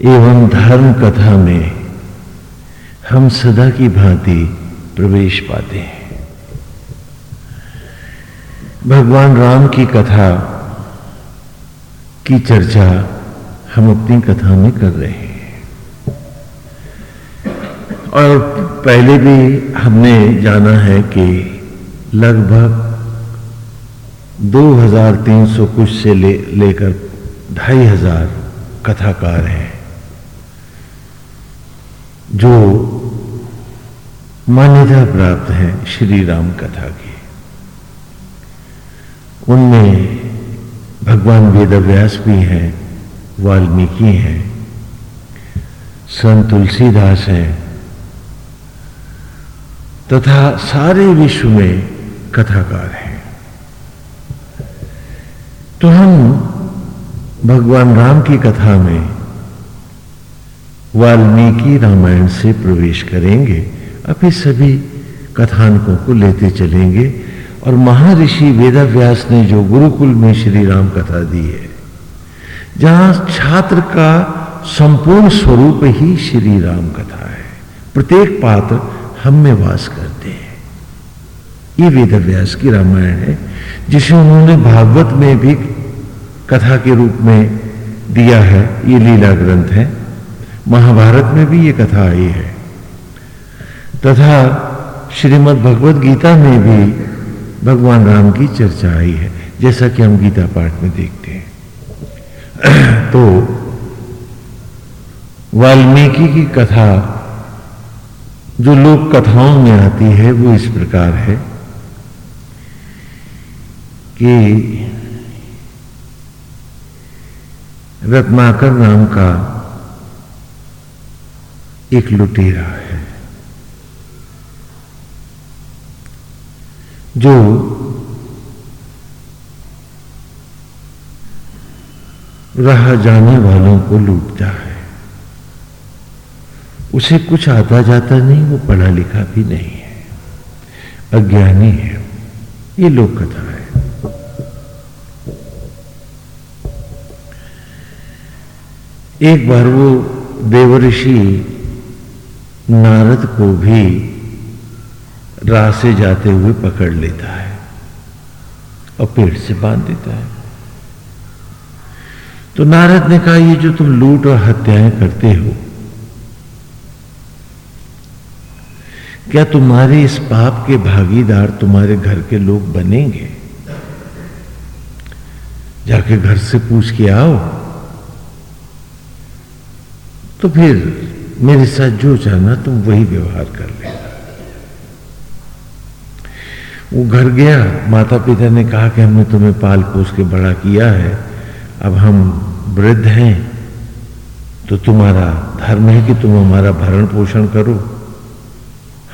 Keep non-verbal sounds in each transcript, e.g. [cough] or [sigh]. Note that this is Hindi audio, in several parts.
एवं धर्म कथा में हम सदा की भांति प्रवेश पाते हैं। भगवान राम की कथा की चर्चा हम अपनी कथा में कर रहे हैं। और पहले भी हमने जाना है कि लगभग 2300 कुछ से ले, लेकर ढाई हज़ार कथाकार हैं। जो मान्यता प्राप्त हैं श्री राम कथा की। उनमें भगवान वेदव्यास भी हैं, वाल्मीकि हैं, संत तुलसीदास हैं, तथा सारे विश्व में कथाकार हैं। तो हम भगवान राम की कथा में वाल्मीकि रामायण से प्रवेश करेंगे फिर सभी कथानकों को लेते चलेंगे, और महर्षि वेदव्यास ने जो गुरुकुल में श्री राम कथा दी है, जहाँ छात्र का संपूर्ण स्वरूप ही श्री राम कथा है, प्रत्येक पात्र हम में वास करते हैं। ये वेदव्यास की रामायण है, जिसे उन्होंने भागवत में भी कथा के रूप में दिया है, ये लीला ग्रंथ है। महाभारत में भी ये कथा आई है। तथा श्रीमद् भगवत गीता में भी भगवान राम की चर्चा आई है, जैसा कि हम गीता पाठ में देखते हैं। [clears throat] तो वाल्मीकि की कथा, जो लोक कथाओं में आती है, वो इस प्रकार है कि रत्नाकर नाम का एक लुटेरा है। जो राह जाने वालों को लूटता है। उसे कुछ आता जाता नहीं, वो पढ़ा लिखा भी नहीं है। अज्ञानी है। ये लोक कथा है। एक बार वो देवऋषि नारद को भी राह से जाते हुए पकड़ लेता है और पेड़ से बाँध देता है। तो नारद ने कहा, ये जो तुम लूट और हत्याएँ करते हो, क्या तुम्हारे इस पाप के भागीदार तुम्हारे घर के लोग बनेंगे? जाके घर से पूछ के आओ। तो फिर मेरे साथ जो चाहना, तुम वही व्यवहार कर लेना। वो घर गया माता पिता ने कहा कि हमने तुम्हें पाल पोस के बड़ा किया है, अब हम वृद्ध हैं तो तुम्हारा धर्म है कि तुम हमारा भरण पोषण करो।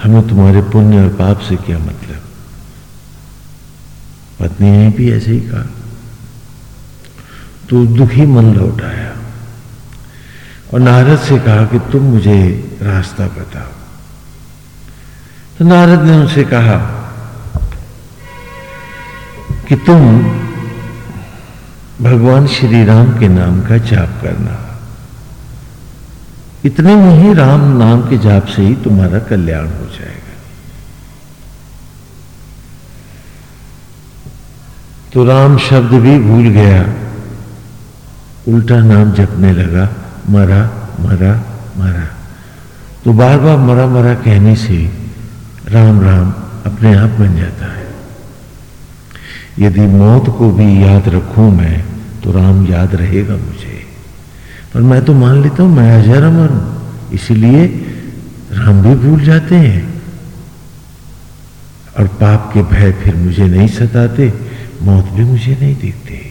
हमें तुम्हारे पुण्य और पाप से क्या मतलब? पत्नी ने भी ऐसे ही कहा। तो दुखी मन लौटाया और नारद से कहा कि तुम मुझे रास्ता बताओ। तो नारद ने उनसे कहा कि तुम भगवान श्री राम के नाम का जाप करना। इतने में ही राम नाम के जाप से ही तुम्हारा कल्याण हो जाएगा। तो राम शब्द भी भूल गया। उल्टा नाम जपने लगा। मरा मरा मरा। तो बार बार मरा मरा कहने से राम राम अपने आप बन जाता है। यदि मौत को भी याद रखूँ मैं तो राम याद रहेगा मुझे। पर मैं तो मान लेता हूँ, मैं अजर अमर हूँ, इसीलिए राम भी भूल जाते हैं। और पाप के भय फिर मुझे नहीं सताते, मौत भी मुझे नहीं दिखती।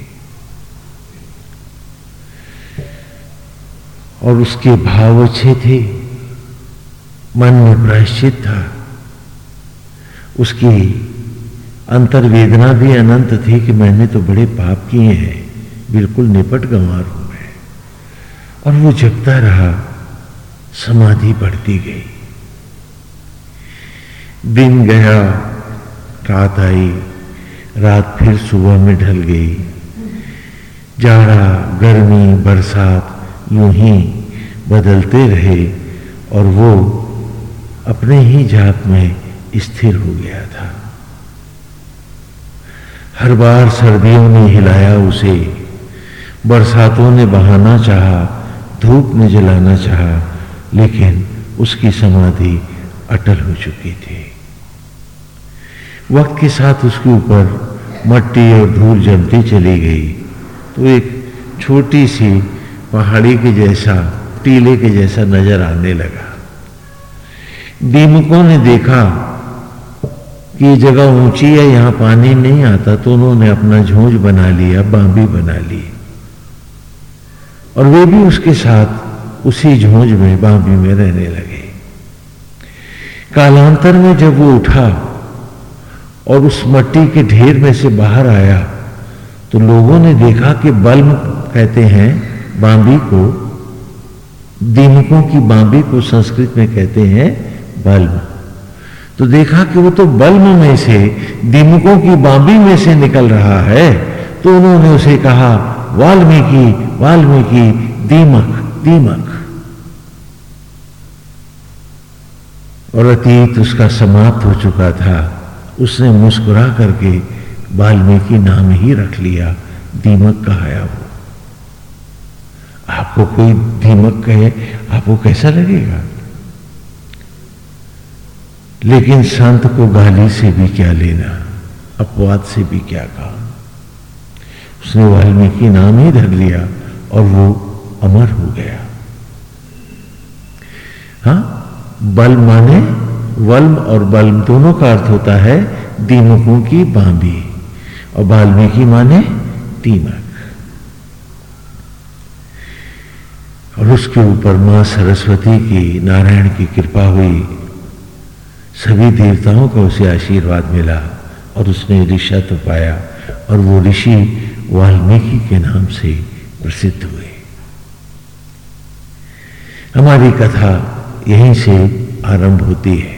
और उसके भाव अच्छे थे। मन में प्रायश्चित था। उसकी अंतर्वेदना भी अनंत थी कि मैंने तो बड़े पाप किए हैं, बिल्कुल निपट गंवार हूँ मैं। और वो जगता रहा, समाधि बढ़ती गई। दिन गया, रात आई, रात फिर सुबह में ढल गई। जाड़ा, गर्मी, बरसात, यूँ ही बदलते रहे और वो अपने ही जाप में स्थिर हो गया था। हर बार सर्दियों ने हिलाया उसे, बरसातों ने बहाना चाहा, धूप में जलाना चाहा, लेकिन उसकी समाधि अटल हो चुकी थी। वक्त के साथ उसके ऊपर मट्टी और धूल जमती चली गई तो एक छोटी सी पहाड़ी के जैसा टीले के जैसा नज़र आने लगा। दीमकों ने देखा कि जगह ऊँची है, यहाँ पानी नहीं आता तो उन्होंने अपना झोंझ बना लिया, बांबी बना ली। और वे भी उसके साथ उसी झोंझ में, बांबी में रहने लगे। कालांतर में जब वो उठा और उस मट्टी के ढेर में से बाहर आया तो लोगों ने देखा कि बल्ब कहते हैं, बांबी को दीमकों की बांबी को संस्कृत में कहते हैं बल्ब। तो देखा कि वो तो बल्ब में से, दीमकों की बांबी में से निकल रहा है तो उन्होंने उसे कहा, वाल्मीकि वाल्मीकि, दीमक दीमक। और अतीत उसका समाप्त हो चुका था। उसने मुस्कुरा करके वाल्मीकि नाम ही रख लिया, दीमक कहाया वो। आपको कोई दीमक कहे, आपको कैसा लगेगा? लेकिन संत को गाली से भी क्या लेना? अपवाद से भी क्या कहा उसने वाल्मीकि नाम ही धर लिया और वो अमर हो गया। हा बल माने, वल्म और बल्म दोनों का अर्थ होता है, दीमकों की बांबी। और वाल्मीकि माने, दीमक। और उसके ऊपर माँ सरस्वती की, नारायण की कृपा हुई। सभी देवताओं का उसे आशीर्वाद मिला और उसने ऋषत्व पाया और वो ऋषि वाल्मीकि के नाम से प्रसिद्ध हुए। हमारी कथा यहीं से आरंभ होती है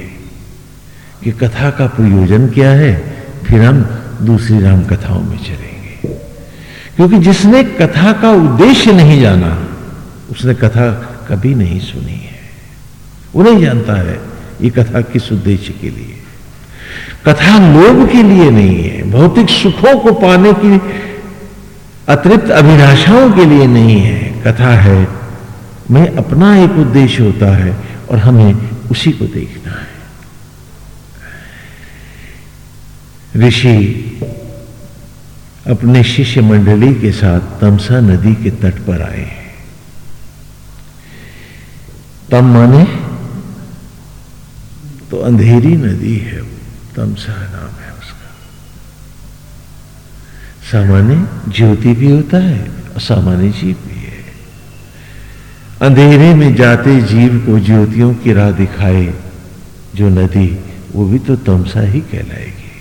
कि कथा का प्रयोजन क्या है, फिर हम दूसरी राम कथाओं में चलेंगे। क्योंकि जिसने कथा का उद्देश्य नहीं जाना उसने कथा कभी नहीं सुनी है। वो नहीं जानता है ये कथा किस उद्देश्य के लिए। कथा लोभ के लिए नहीं है, भौतिक सुखों को पाने की अतिरिक्त अभिलाषाओं के लिए नहीं है। कथा है, मैं अपना एक उद्देश्य होता है और हमें उसी को देखना है। ऋषि अपने शिष्य मंडली के साथ तमसा नदी के तट पर आए हैं। तम माने? तो अंधेरी नदी है वो तमसा नाम है उसका। सामान्य ज्योति भी होता है और सामान्य जीव भी है। अंधेरे में जाते जीव को ज्योतियों की राह दिखाए, जो नदी, वो भी तो तमसा ही कहलाएगी।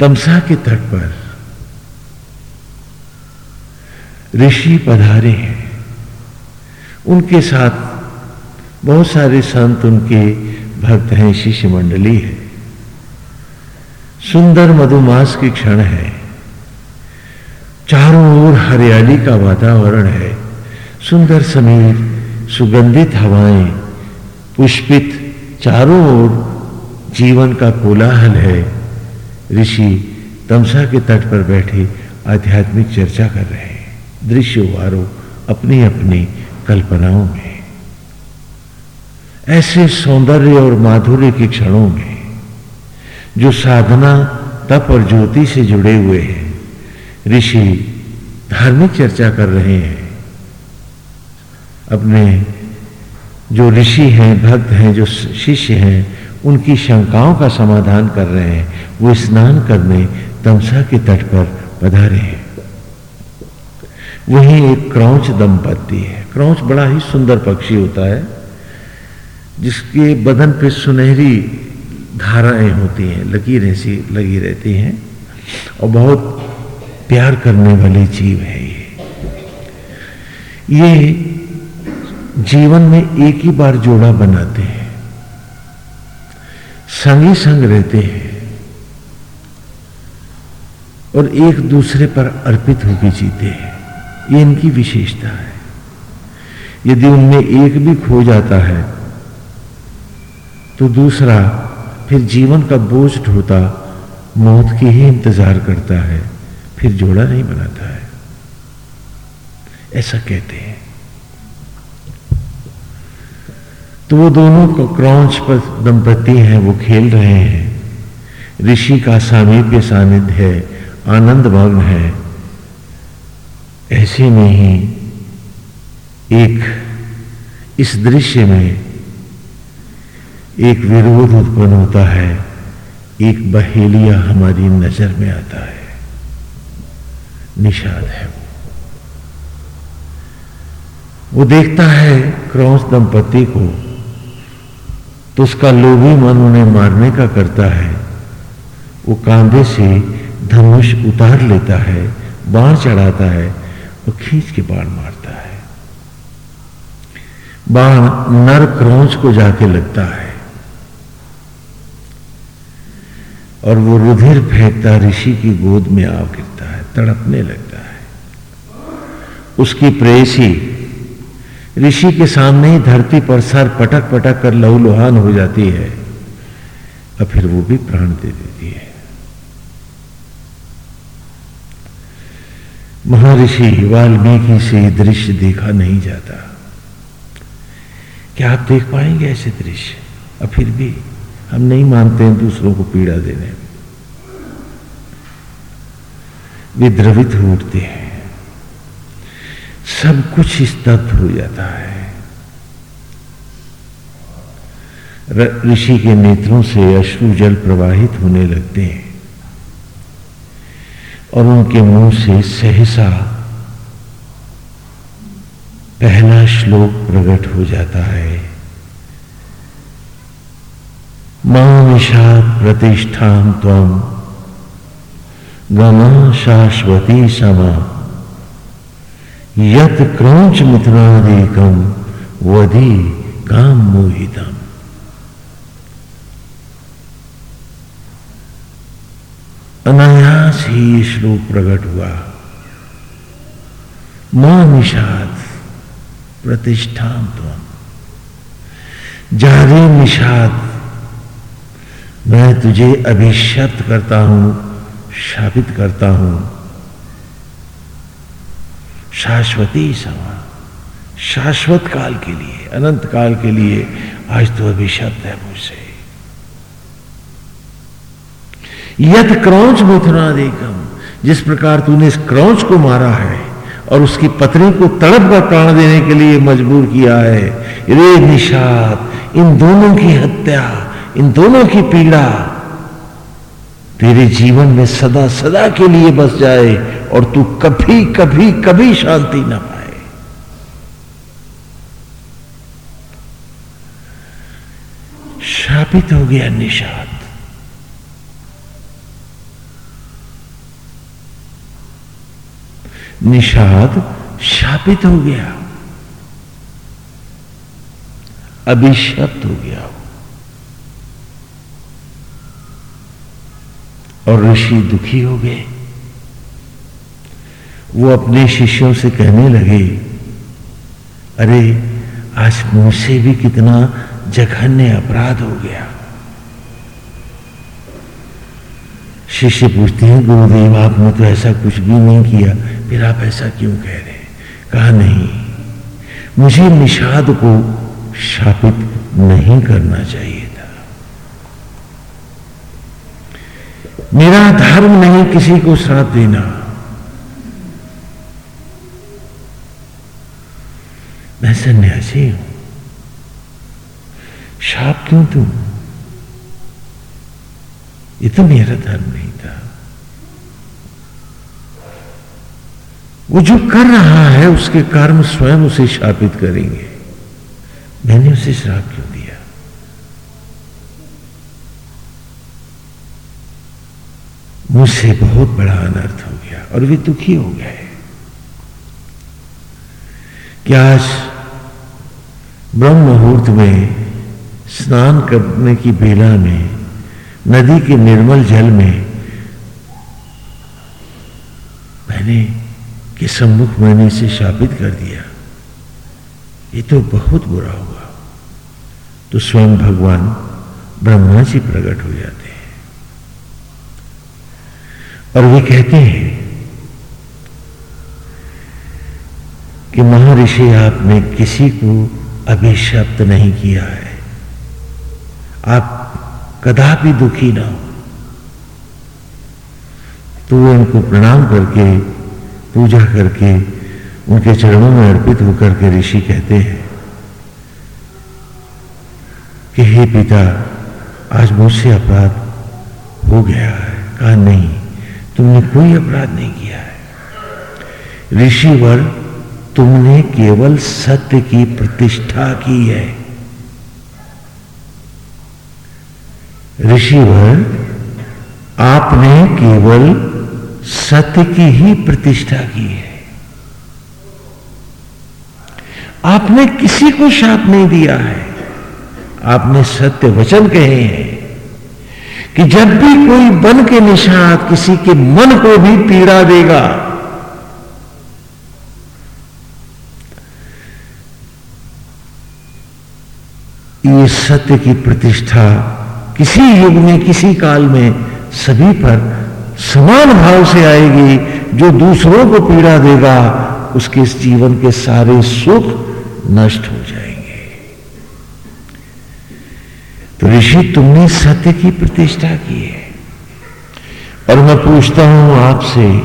तमसा के तट पर ऋषि पधारे हैं। उनके साथ बहुत सारे संत उनके भक्त हैं शिष्य मंडली है। सुंदर मधुमास की क्षण है। चारों ओर हरियाली का वातावरण है। सुंदर समीर, सुगंधित हवाएँ, पुष्पित चारों ओर जीवन का कोलाहल है। ऋषि तमसा के तट पर बैठे आध्यात्मिक चर्चा कर रहे हैं। दृश्य वारो अपनी अपनी कल्पनाओं में, ऐसे सौंदर्य और माधुर्य के क्षणों में, जो साधना, तप और ज्योति से जुड़े हुए हैं, ऋषि धार्मिक चर्चा कर रहे हैं। अपने जो ऋषि हैं, भक्त हैं, जो शिष्य हैं, उनकी शंकाओं का समाधान कर रहे हैं, वो स्नान करने तमसा के तट पर पधारे हैं। वही एक क्रौच दंपत्ति है। क्रौच बड़ा ही सुंदर पक्षी होता है, जिसके बदन पे सुनहरी धाराएँ होती हैं, लकीरें सी, लगी रहती हैं, और बहुत प्यार करने वाली जीव है ये। ये जीवन में एक ही बार जोड़ा बनाते हैं, संगी संग रहते हैं, और एक दूसरे पर अर्पित होकर जीते हैं। ये इनकी विशेषता है। यदि उनमें एक भी खो जाता है तो दूसरा फिर जीवन का बोझ ढोता, मौत की ही इंतज़ार करता है, फिर जोड़ा नहीं बनाता है। ऐसा कहते हैं। तो वो दोनों क्रौच पर दंपति हैं, वो खेल रहे हैं। ऋषि का सामीप्य सानिध्य है आनंद मग्न है। ऐसे में ही एक इस दृश्य में एक विरोध उत्पन्न होता है, एक बहेलिया हमारी नज़र में आता है। निषाद है वो। वो देखता है क्रौस दंपति को तो उसका लोभी मन उन्हें मारने का करता है। वो कांधे से धनुष उतार लेता है, बाण चढ़ाता है और खींच के बाण मारता है। बाण नर क्रौच को जाके लगता है। और वो रुधिर फेंकता ऋषि की गोद में आ गिरता है, तड़पने लगता है। उसकी प्रेसी ऋषि के सामने ही धरती पर सर पटक पटक कर लहूलुहान हो जाती है, और फिर वो भी प्राण दे देती है। महर्षि वाल्मीकि से दृश्य देखा नहीं जाता। क्या आप देख पाएँगे ऐसे दृश्य? और फिर भी हम नहीं मानते हैं दूसरों को पीड़ा देने। में वे द्रवित हो उठते हैं। सब कुछ स्तब्ध हो जाता है। ऋषि के नेत्रों से अश्रु जल प्रवाहित होने लगते हैं। और उनके मुँह से सहसा पहला श्लोक प्रकट हो जाता है। मामिषात प्रतिष्ठा तम गमा शाश्वती समा। यत क्रौच मिथुनादेकम वधि काम मोहितम अनायास ही श्लोक प्रकट हुआ। माँ निषाद प्रतिष्ठान तुम जारे निषाद, मैं तुझे अभिशप्त करता हूँ, शापित करता हूँ। शाश्वती समा, शाश्वत काल के लिए, अनंत काल के लिए आज तो अभिशप्त है मुझसे। यद क्रौच मिथुना देखम जिस प्रकार तूने इस क्रौच को मारा है और उसकी पत्नी को तड़प कर प्राण देने के लिए मजबूर किया है रे निषाद, इन दोनों की हत्या, इन दोनों की पीड़ा, तेरे जीवन में सदा सदा के लिए बस जाए और तू कभी कभी कभी शांति ना पाए। शापित हो गया निषाद। निषाद शापित हो गया। अभिशप्त हो गया। और ऋषि दुखी हो गए। वो अपने शिष्यों से कहने लगे, अरे, आज मुझसे भी कितना जघन्य अपराध हो गया। शिष्य पूछते हैं, गुरुदेव, आपने तो ऐसा कुछ भी नहीं किया। फिर आप ऐसा क्यों कह रहे हैं? कहा, नहीं, मुझे निषाद को शापित नहीं करना चाहिए था। मेरा धर्म नहीं किसी को श्राप देना। मैं सन्यासी हूँ। शाप क्यों तू ये तो मेरा धर्म नहीं था वो जो कर रहा है उसके कर्म स्वयं उसे शापित करेंगे। मैंने उसे श्राप क्यों दिया? मुझसे बहुत बड़ा अनर्थ हो गया और वे दुखी हो गए क्या आज ब्रह्म मुहूर्त में स्नान करने की बेला में, नदी के निर्मल जल में मैंने के सम्मुख मैंने इसे शापित कर दिया। ये तो बहुत बुरा हुआ। तो स्वयं भगवान ब्रह्मा जी प्रकट हो जाते हैं। और वे कहते हैं कि महर्षि, आपने किसी को अभिशप्त नहीं किया है। आप कदापि दुखी ना हो। तो वे उनको प्रणाम करके पूजा करके उनके चरणों में अर्पित होकर के ऋषि कहते हैं कि हे पिता, आज मुझसे अपराध हो गया है। कहा, नहीं, तुमने कोई अपराध नहीं किया है। ऋषिवर तुमने केवल सत्य की प्रतिष्ठा की है। ऋषिवर आपने केवल सत्य की ही प्रतिष्ठा की है। आपने किसी को शाप नहीं दिया है। आपने सत्य वचन कहे हैं कि जब भी कोई बन के निषाद किसी के मन को भी पीड़ा देगा, ये सत्य की प्रतिष्ठा किसी युग में, किसी काल में सभी पर समान भाव से आएगी, जो दूसरों को पीड़ा देगा, उसके इस जीवन के सारे सुख नष्ट हो जाएँगे। तो ऋषि, तुमने सत्य की प्रतिष्ठा की है। और मैं पूछता हूँ आपसे,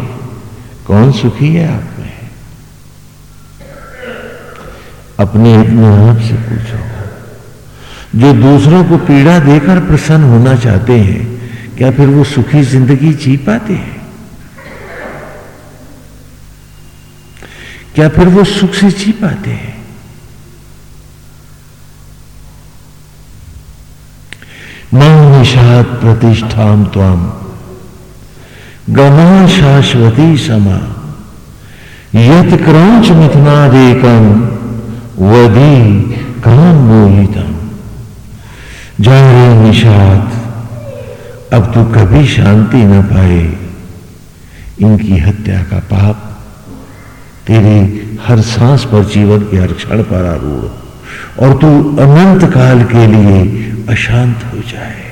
कौन सुखी है आप में? अपने अपने आप से पूछो। जो दूसरों को पीड़ा देकर प्रसन्न होना चाहते हैं क्या फिर वो सुखी ज़िंदगी जी पाते हैं? क्या फिर वो सुख से जी पाते हैं? निषाद प्रतिष्ठा त्वाम। गमा शाश्वती समा। यत क्रौच मिथुनादेकम वदी काम मोहितम जा निषाद अब तू कभी शांति न पाए। इनकी हत्या का पाप, तेरे हर सांस पर जीवन के हर क्षण पर आरूढ़। और तू अनंत काल के लिए अशांत हो जाए।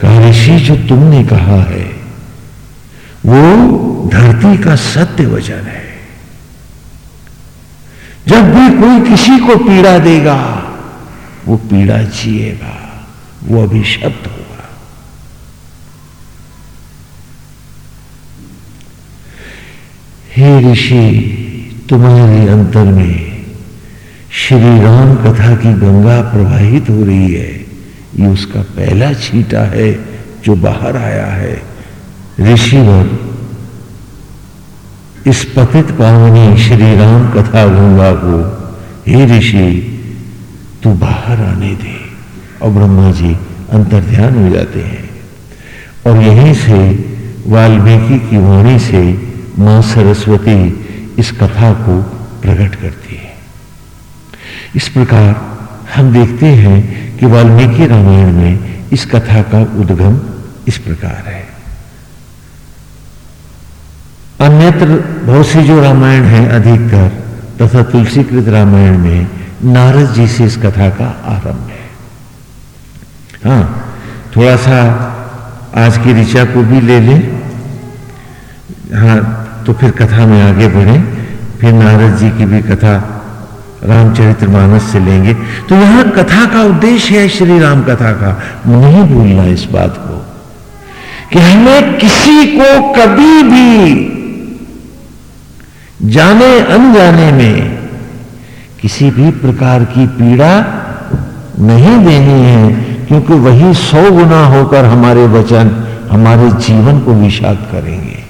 कहा जो तुमने कहा है, वो धरती का सत्य वचन है। जब भी कोई किसी को पीड़ा देगा, वो पीड़ा जिएगा। वो अभिशप्त होगा हे ऋषि, तुम्हारे अंतर में श्री राम कथा की गंगा प्रवाहित हो रही है। ये उसका पहला छीटा है जो बाहर आया है। ऋषिवर, इस पतित पावनी श्री राम कथा गंगा को, हे ऋषि, तू बाहर आने दे। और ब्रह्मा जी अंतर ध्यान हो जाते हैं। और यहीं से वाल्मीकि की वाणी से माँ सरस्वती इस कथा को प्रकट करती है। इस प्रकार हम देखते हैं कि वाल्मीकि रामायण में इस कथा का उद्गम इस प्रकार है। अन्यत्र बहुत सी जो रामायण है अधिकतर तथा तुलसीकृत रामायण में नारद जी से इस कथा का आरंभ है। हाँ थोड़ा सा आज की ऋचा को भी ले लें। हाँ तो फिर कथा में आगे बढ़े। फिर नारद जी की भी कथा रामचरित्र मानस से लेंगे। तो यहाँ कथा का उद्देश्य है श्री राम कथा का। नहीं भूलना इस बात को कि हमें किसी को कभी भी जाने, अनजाने में किसी भी प्रकार की पीड़ा नहीं देनी है। क्योंकि वही सौ गुना होकर हमारे वचन, हमारे जीवन को विषाद करेंगे।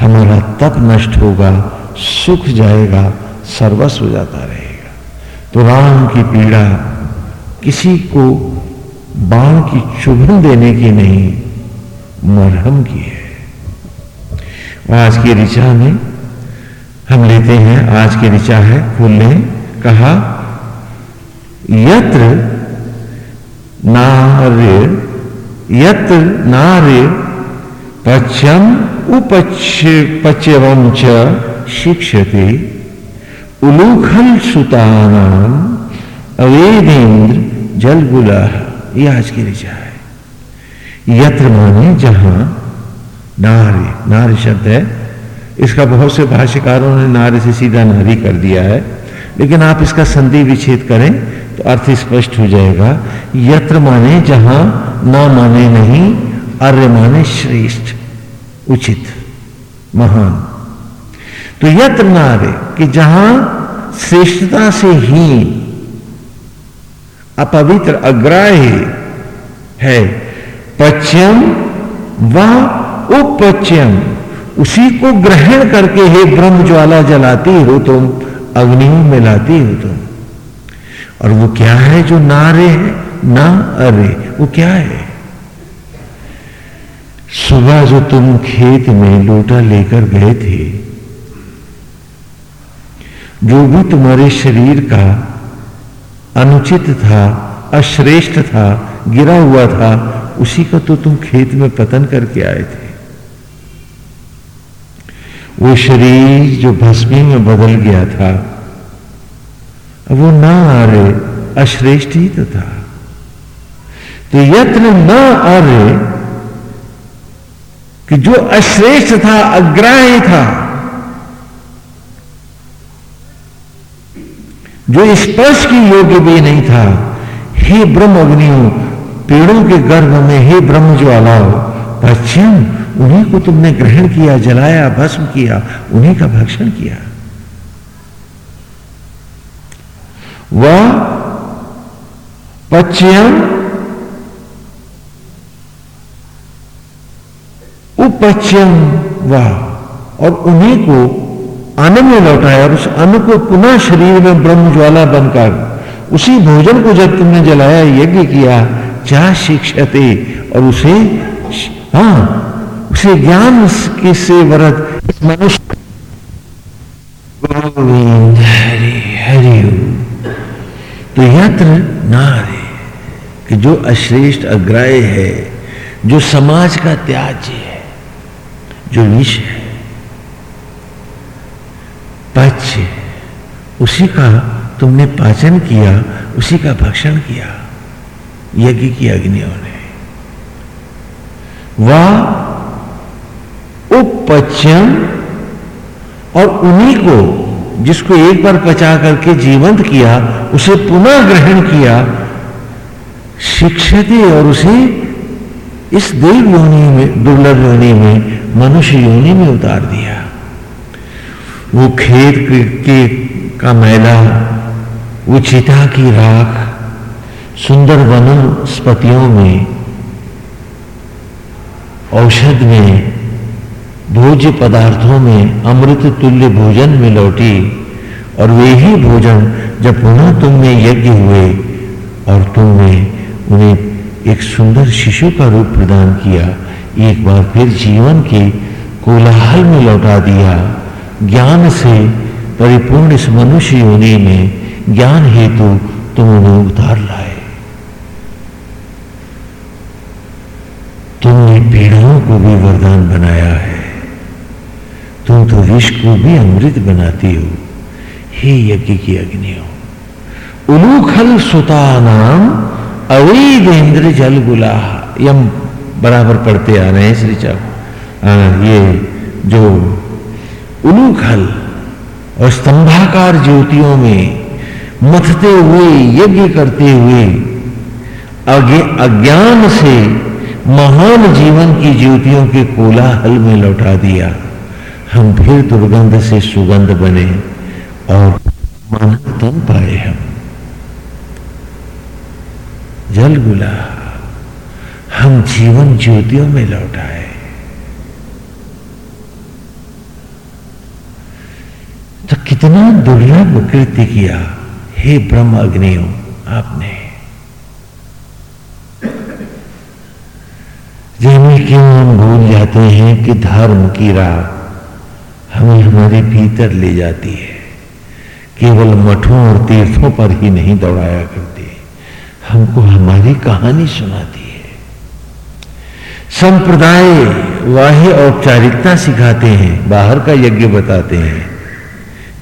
हमारा तप नष्ट होगा, सुख जाएगा, सर्वस्व जाता रहेगा। तो राम की पीड़ा किसी को बाण की चुभन देने की नहीं, मरहम की है। आज की ऋचा में हम लेते हैं, आज की ऋचा है ने कहा, यत्र नार्य यत्र नार्य पच्यम उपच्य च शिक्षते उलूखल सुतानाम अवेदेंद्र जल गुला ये आज की ऋचा है। यत्र माने जहाँ नारी नारी शब्द है। इसका बहुत से भाष्यकारों ने नारी से सीधा नारी कर दिया है। लेकिन आप इसका संधि विच्छेद करें तो अर्थ स्पष्ट हो जाएगा, यत्र माने जहाँ, ना माने नहीं, अर्य माने श्रेष्ठ, उचित, महान। तो यत्र नारे कि जहाँ श्रेष्ठता से ही अपवित्र अग्राह्य है पश्चिम व उपच्यम, उसी को ग्रहण करके हे ब्रह्म ज्वाला जलाती हो तुम अग्नियों में लाती हो तुम। और वो क्या है जो नारे है? ना अरे, वो क्या है? सुबह जो तुम खेत में लोटा लेकर गए थे, जो भी तुम्हारे शरीर का अनुचित था, अश्रेष्ठ था, गिरा हुआ था, उसी का तो तुम खेत में पतन करके आए थे। वो शरीर जो भस्मी में बदल गया था वो ना आर्य अश्रेष्ठ ही तो था तो यत्न न आर्य कि जो अश्रेष्ठ था अग्राह्य था, जो स्पर्श की योग्य भी नहीं था, हे ब्रह्म अग्नियों, पेड़ों के गर्भ में हे ब्रह्म जो ज्वालाओ पश्चिम, उन्हीं को तुमने ग्रहण किया, जलाया, भस्म किया, उन्हीं का भक्षण किया। वह पश्चिम उपच्यम वह और उन्हीं को अन्न में लौटाया और उस अन्न को पुनः शरीर में ब्रह्म ज्वाला बनकर उसी भोजन को जब तुमने जलाया, यज्ञ किया, जा शिक्षते और उसे हाँ उसे ज्ञान के से इस मनुष्य गोविंद हरि हरि तो यत्र नारे कि जो अश्रेष्ठ अग्राह्य है, जो समाज का त्याज्य है, जो विष है पच उसी का तुमने पाचन किया, उसी का भक्षण किया, यज्ञ की अग्नियों ने। वह उपचम और उन्हीं को जिसको एक बार पचा करके जीवंत किया, उसे पुनः ग्रहण किया, शिक्षते और उसे इस देव योनि में, दुर्लभ योनि में, मनुष्य योनि में उतार दिया। वो खेत के, का मैला, वो चिता की राख, सुंदर वनस्पतियों में, औषध में भोज्य पदार्थों में अमृत तुल्य भोजन में लौटी और वे ही भोजन जब पुनः तुम में यज्ञ हुए और तुमने उन्हें एक सुंदर शिशु का रूप प्रदान किया, एक बार फिर जीवन के कोलाहल में लौटा दिया। ज्ञान से परिपूर्ण इस मनुष्य योनि में ज्ञान हेतु तुम उन्हें उतार लाए। तुमने पीड़ाओं को भी वरदान बनाया है। तुम तो विष को भी अमृत बनाती हो। हे यज्ञ की अग्नियों, उलूखल सुता नाम अवेदेंद्र जल गुला यम बराबर पढ़ते आ रहे हैं श्री चाव ये जो उलूखल और स्तंभाकार ज्योतियों में मथते हुए यज्ञ करते हुए अज्ञान से महान जीवन की ज्योतियों के कोलाहल में लौटा दिया। हम फिर दुर्गंध से सुगंध बने और मानव तन पाए हम। जल गुला, हम जीवन ज्योतियों में लौट आए। तो कितना दुर्लभ कृत्य किया, हे ब्रह्म अग्नियों, आपने। जिनमें क्यों हम भूल जाते हैं कि धर्म की राह हमें हमारे भीतर ले जाती है। केवल मठों और तीर्थों पर ही नहीं दौड़ाया करती। हमको हमारी कहानी सुनाती है। संप्रदाय वाह्य औपचारिकता सिखाते हैं, बाहर का यज्ञ बताते हैं।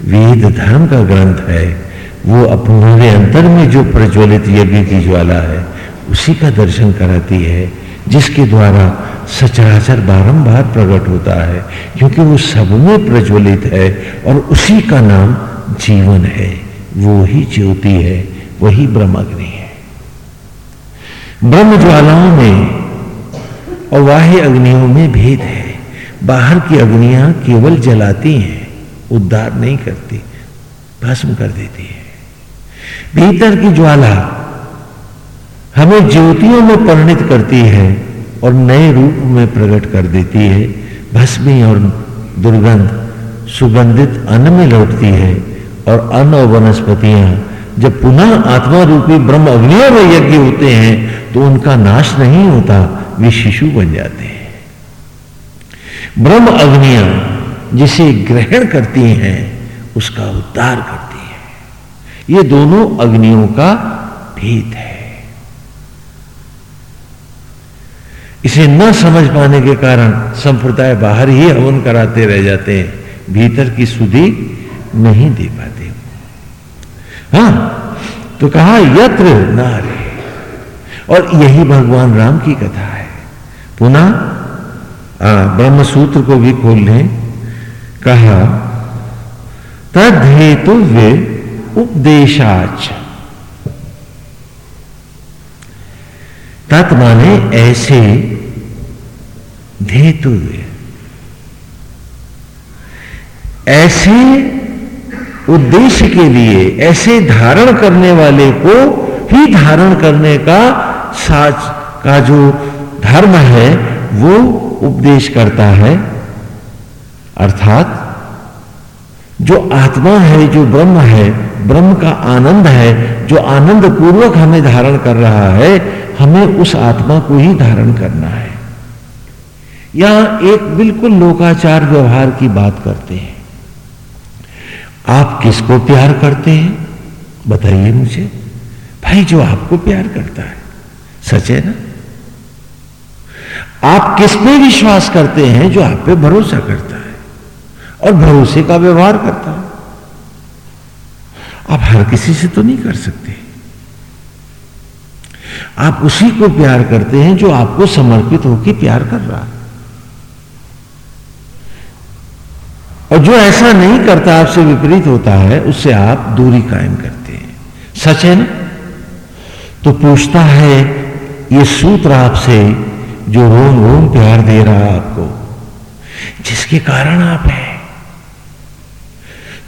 वेद धर्म का ग्रंथ है, वो अपने अंतर में जो प्रज्वलित यज्ञ की ज्वाला है, उसी का दर्शन कराती है। जिसके द्वारा सचराचर बारंबार प्रकट होता है, क्योंकि वो सब में प्रज्वलित है और उसी का नाम जीवन है। वो ही ज्योति है, वही ब्रह्मग्नि है। ब्रह्म ज्वालाओं में और बाह्य अग्नियों में भेद है। बाहर की अग्नियाँ केवल जलाती हैं, उद्धार नहीं करती, भस्म कर देती है। भीतर की ज्वाला हमें ज्योतियों में परिणित करती है और नए रूप में प्रकट कर देती है। भस्मी और दुर्गंध सुगंधित अन्न में लौटती है और अन्न और वनस्पतियाँ जब पुनः आत्मा रूपी ब्रह्म अग्नियों में यज्ञ होते हैं तो उनका नाश नहीं होता, वे शिशु बन जाते हैं। ब्रह्म अग्नियाँ जिसे ग्रहण करती हैं, उसका उद्धार करती है। ये दोनों अग्नियों का भेद है। इसे न समझ पाने के कारण संप्रदाय बाहर ही हवन कराते रह जाते हैं, भीतर की सुधी नहीं दे पाते। हाँ तो कहा, यत्र नारे। और यही भगवान राम की कथा है। पुनः ब्रह्म सूत्र को भी खोल लें। कहा तद हेतुव्य उपदेशाच। तत् माने ऐसे धेतु ऐसे उद्देश्य के लिए, ऐसे धारण करने वाले को ही धारण करने का साच, का जो धर्म है, वो उपदेश करता है। अर्थात, जो आत्मा है, जो ब्रह्म है, ब्रह्म का आनंद है, जो आनंद पूर्वक हमें धारण कर रहा है, हमें उस आत्मा को ही धारण करना है। यहाँ एक बिल्कुल लोकाचार व्यवहार की बात करते हैं। आप किसको प्यार करते हैं? बताइए मुझे। भाई, जो आपको प्यार करता है। सच है ना? आप किस पे विश्वास करते हैं जो आप पे भरोसा करता है? और भरोसे का व्यवहार करता है। आप हर किसी से तो नहीं कर सकते। आप उसी को प्यार करते हैं जो आपको समर्पित होकर प्यार कर रहा है। और जो ऐसा नहीं करता, आपसे विपरीत होता है, उससे आप दूरी कायम करते हैं। सच है ना? तो पूछता है, ये सूत्र आपसे, जो रोम रोम प्यार दे रहा है आपको, जिसके कारण आप हैं।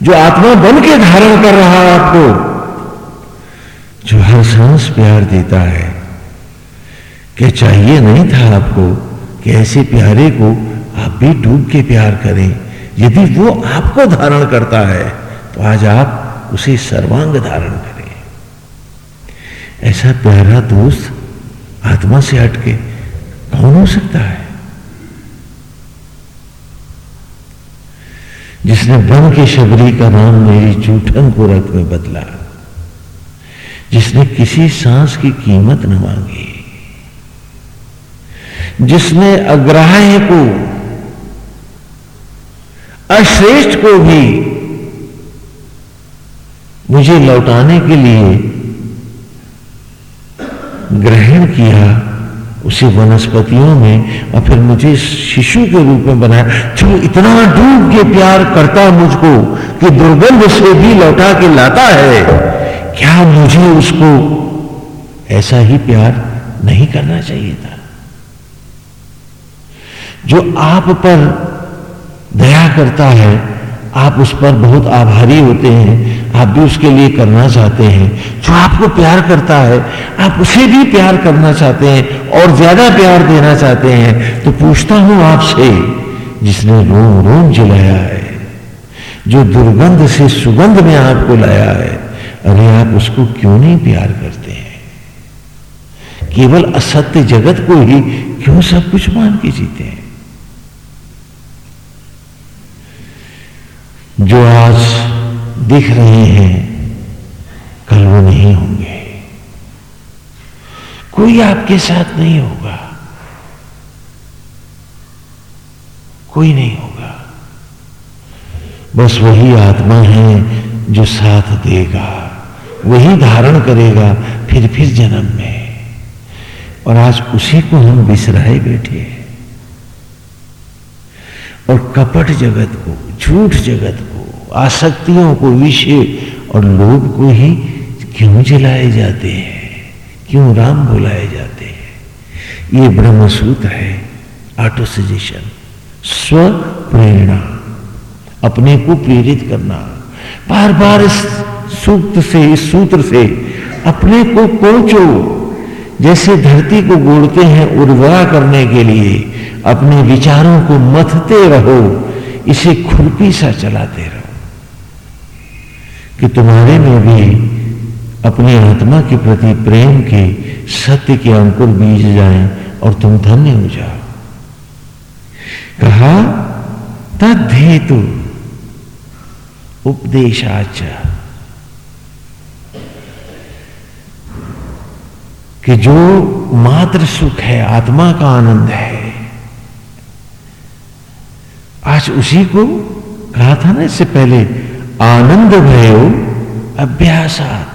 जो आत्मा बन के धारण कर रहा है आपको, जो हर सांस प्यार देता है, क्या चाहिए नहीं था आपको कि ऐसे प्यारे को आप भी डूब के प्यार करें? यदि वो आपको धारण करता है तो आज आप उसे सर्वांग धारण करें। ऐसा प्यारा दोस्त आत्मा से हटके कौन हो सकता है? जिसने बन के शबरी का नाम मेरी जूठन को रथ में बदला, जिसने किसी सांस की कीमत न मांगी, जिसने अग्राह्य को अश्रेष्ठ को भी मुझे लौटाने के लिए ग्रहण किया, उसी वनस्पतियों में और फिर मुझे शिशु के रूप में बनाया। जो इतना डूब के प्यार करता मुझको कि दुर्गंध से भी लौटा के लाता है, क्या मुझे उसको ऐसा ही प्यार नहीं करना चाहिए था? जो आप पर दया करता है, आप उस पर बहुत आभारी होते हैं, आप भी उसके लिए करना चाहते हैं। जो आपको प्यार करता है, आप उसे भी प्यार करना चाहते हैं और ज़्यादा प्यार देना चाहते हैं तो पूछता हूँ आपसे, जिसने रोम रोम जलाया है, जो दुर्गंध से सुगंध में आपको लाया है, अरे आप उसको क्यों नहीं प्यार करते हैं? केवल असत्य जगत को ही क्यों सब कुछ मान के जीते हैं? जो आज दिख रहे हैं, कल वो नहीं होंगे। कोई आपके साथ नहीं होगा। कोई नहीं होगा। बस वही आत्मा है जो साथ देगा, वही धारण करेगा, फिर फिर जन्म में। और आज उसी को हम बिसराए बैठे हैं। और कपट जगत को, झूठ जगत को, आसक्तियों को, विषय और लोभ को ही क्यों जलाए जाते हैं? क्यों राम बुलाए जाते हैं? ये ब्रह्म सूत्र है ऑटो सजेशन स्व प्रेरणा अपने को प्रेरित करना। बार बार इस सूक्त से, इस सूत्र से अपने को कोचो जैसे धरती को गोड़ते हैं उर्वरा करने के लिए अपने विचारों को मथते रहो, इसे खुरपी सा चलाते रहो। कि तुम्हारे में भी अपनी आत्मा के प्रति प्रेम के सत्य के अंकुर बीज जाएँ और तुम धन्य हो जाओ। कहा तद्धेतु उपदेशाचा। कि जो मात्र सुख है, आत्मा का आनंद है आज उसी को कहा था ना इससे पहले आनंद भयो अभ्यासात।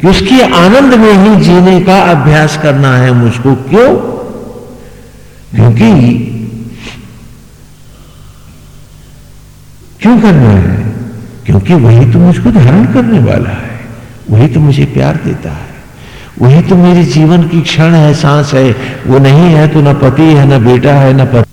कि उसके आनंद में ही जीने का अभ्यास करना है मुझको क्यों? क्योंकि क्यों करना है? क्योंकि वही तो मुझको धारण करने वाला है, वही तो मुझे प्यार देता है, वही तो मेरे जीवन की क्षण है, सांस है, वो नहीं है तो ना पति है, ना बेटा है, ना पति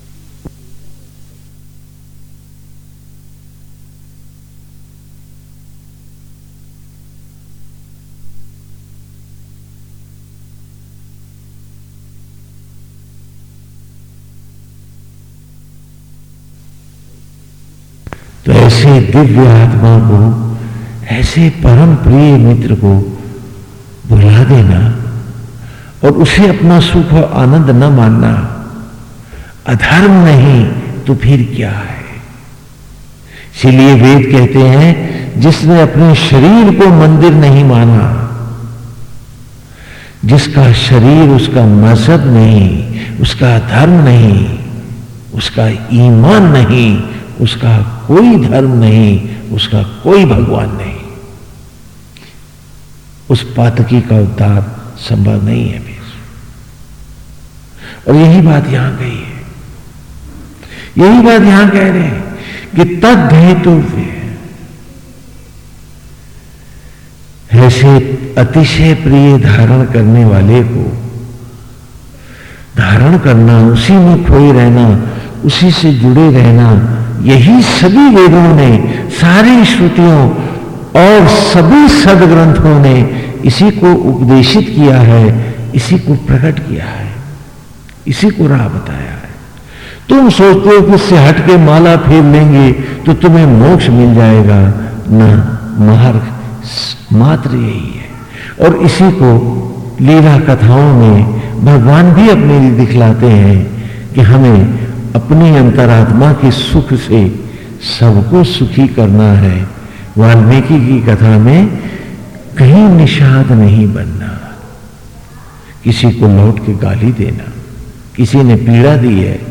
दिव्य आत्मा को ऐसे परम प्रिय मित्र को भुला देना और उसे अपना सुख और आनंद न मानना। अधर्म नहीं तो फिर क्या है? इसीलिए वेद कहते हैं, जिसने अपने शरीर को मंदिर नहीं माना, जिसका शरीर, उसका मज़हब नहीं, उसका धर्म नहीं, उसका ईमान नहीं, उसका कोई धर्म नहीं, उसका कोई भगवान नहीं। उस पातकी का उद्धार संभव नहीं है फिर और यही बात यहाँ गई है। यही बात यहाँ कह रहे हैं कि तद हेतु ऐसे अतिशय प्रिय धारण करने वाले को धारण करना, उसी में खोए रहना, उसी से जुड़े रहना यही सभी वेदों ने, सारी श्रुतियों और सभी सदग्रंथों ने इसी को उपदेशित किया है, इसी को प्रकट किया है, इसी को राह बताया है। तुम सोचते हो कि इससे हट के माला फेर लेंगे तो तुम्हें मोक्ष मिल जाएगा। न, मार्ग मात्र यही है। और इसी को लीला कथाओं में भगवान भी अपने लिए दिखलाते हैं कि हमें अपनी अंतरात्मा के सुख से सबको सुखी करना है। वाल्मीकि की कथा में कहीं निषाद नहीं बनना। किसी को लौट के गाली देना, किसी ने पीड़ा दी है,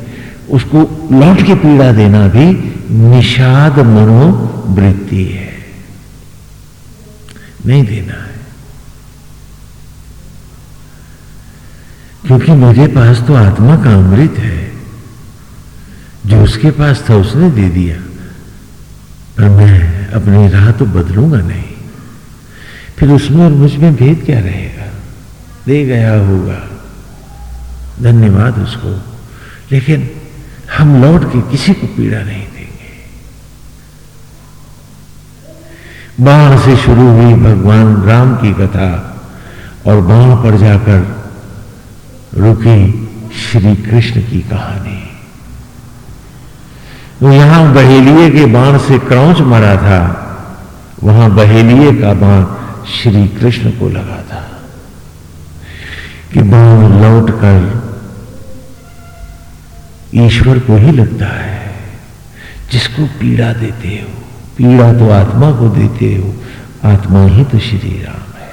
उसको लौट के पीड़ा देना भी निषाद मनोवृत्ति है। नहीं देना है। क्योंकि मेरे पास तो आत्मा का अमृत है। जो उसके पास था, उसने दे दिया। पर मैं अपनी राह तो बदलूँगा नहीं। फिर उसमें और मुझमें भेद क्या रहेगा? दे गया होगा। धन्यवाद उसको। लेकिन हम लौट के किसी को पीड़ा नहीं देंगे। बाण से शुरू हुई भगवान राम की कथा और बाण पर जाकर रुकी श्री कृष्ण की कहानी। तो यहाँ बहेलिए के बाण से क्रौच मरा था। वहाँ बहेलिए का बाण श्री कृष्ण को लगा था कि बाण लौट कर ईश्वर को ही लगता है। जिसको पीड़ा देते हो, पीड़ा तो आत्मा को देते हो, आत्मा ही तो श्री राम है।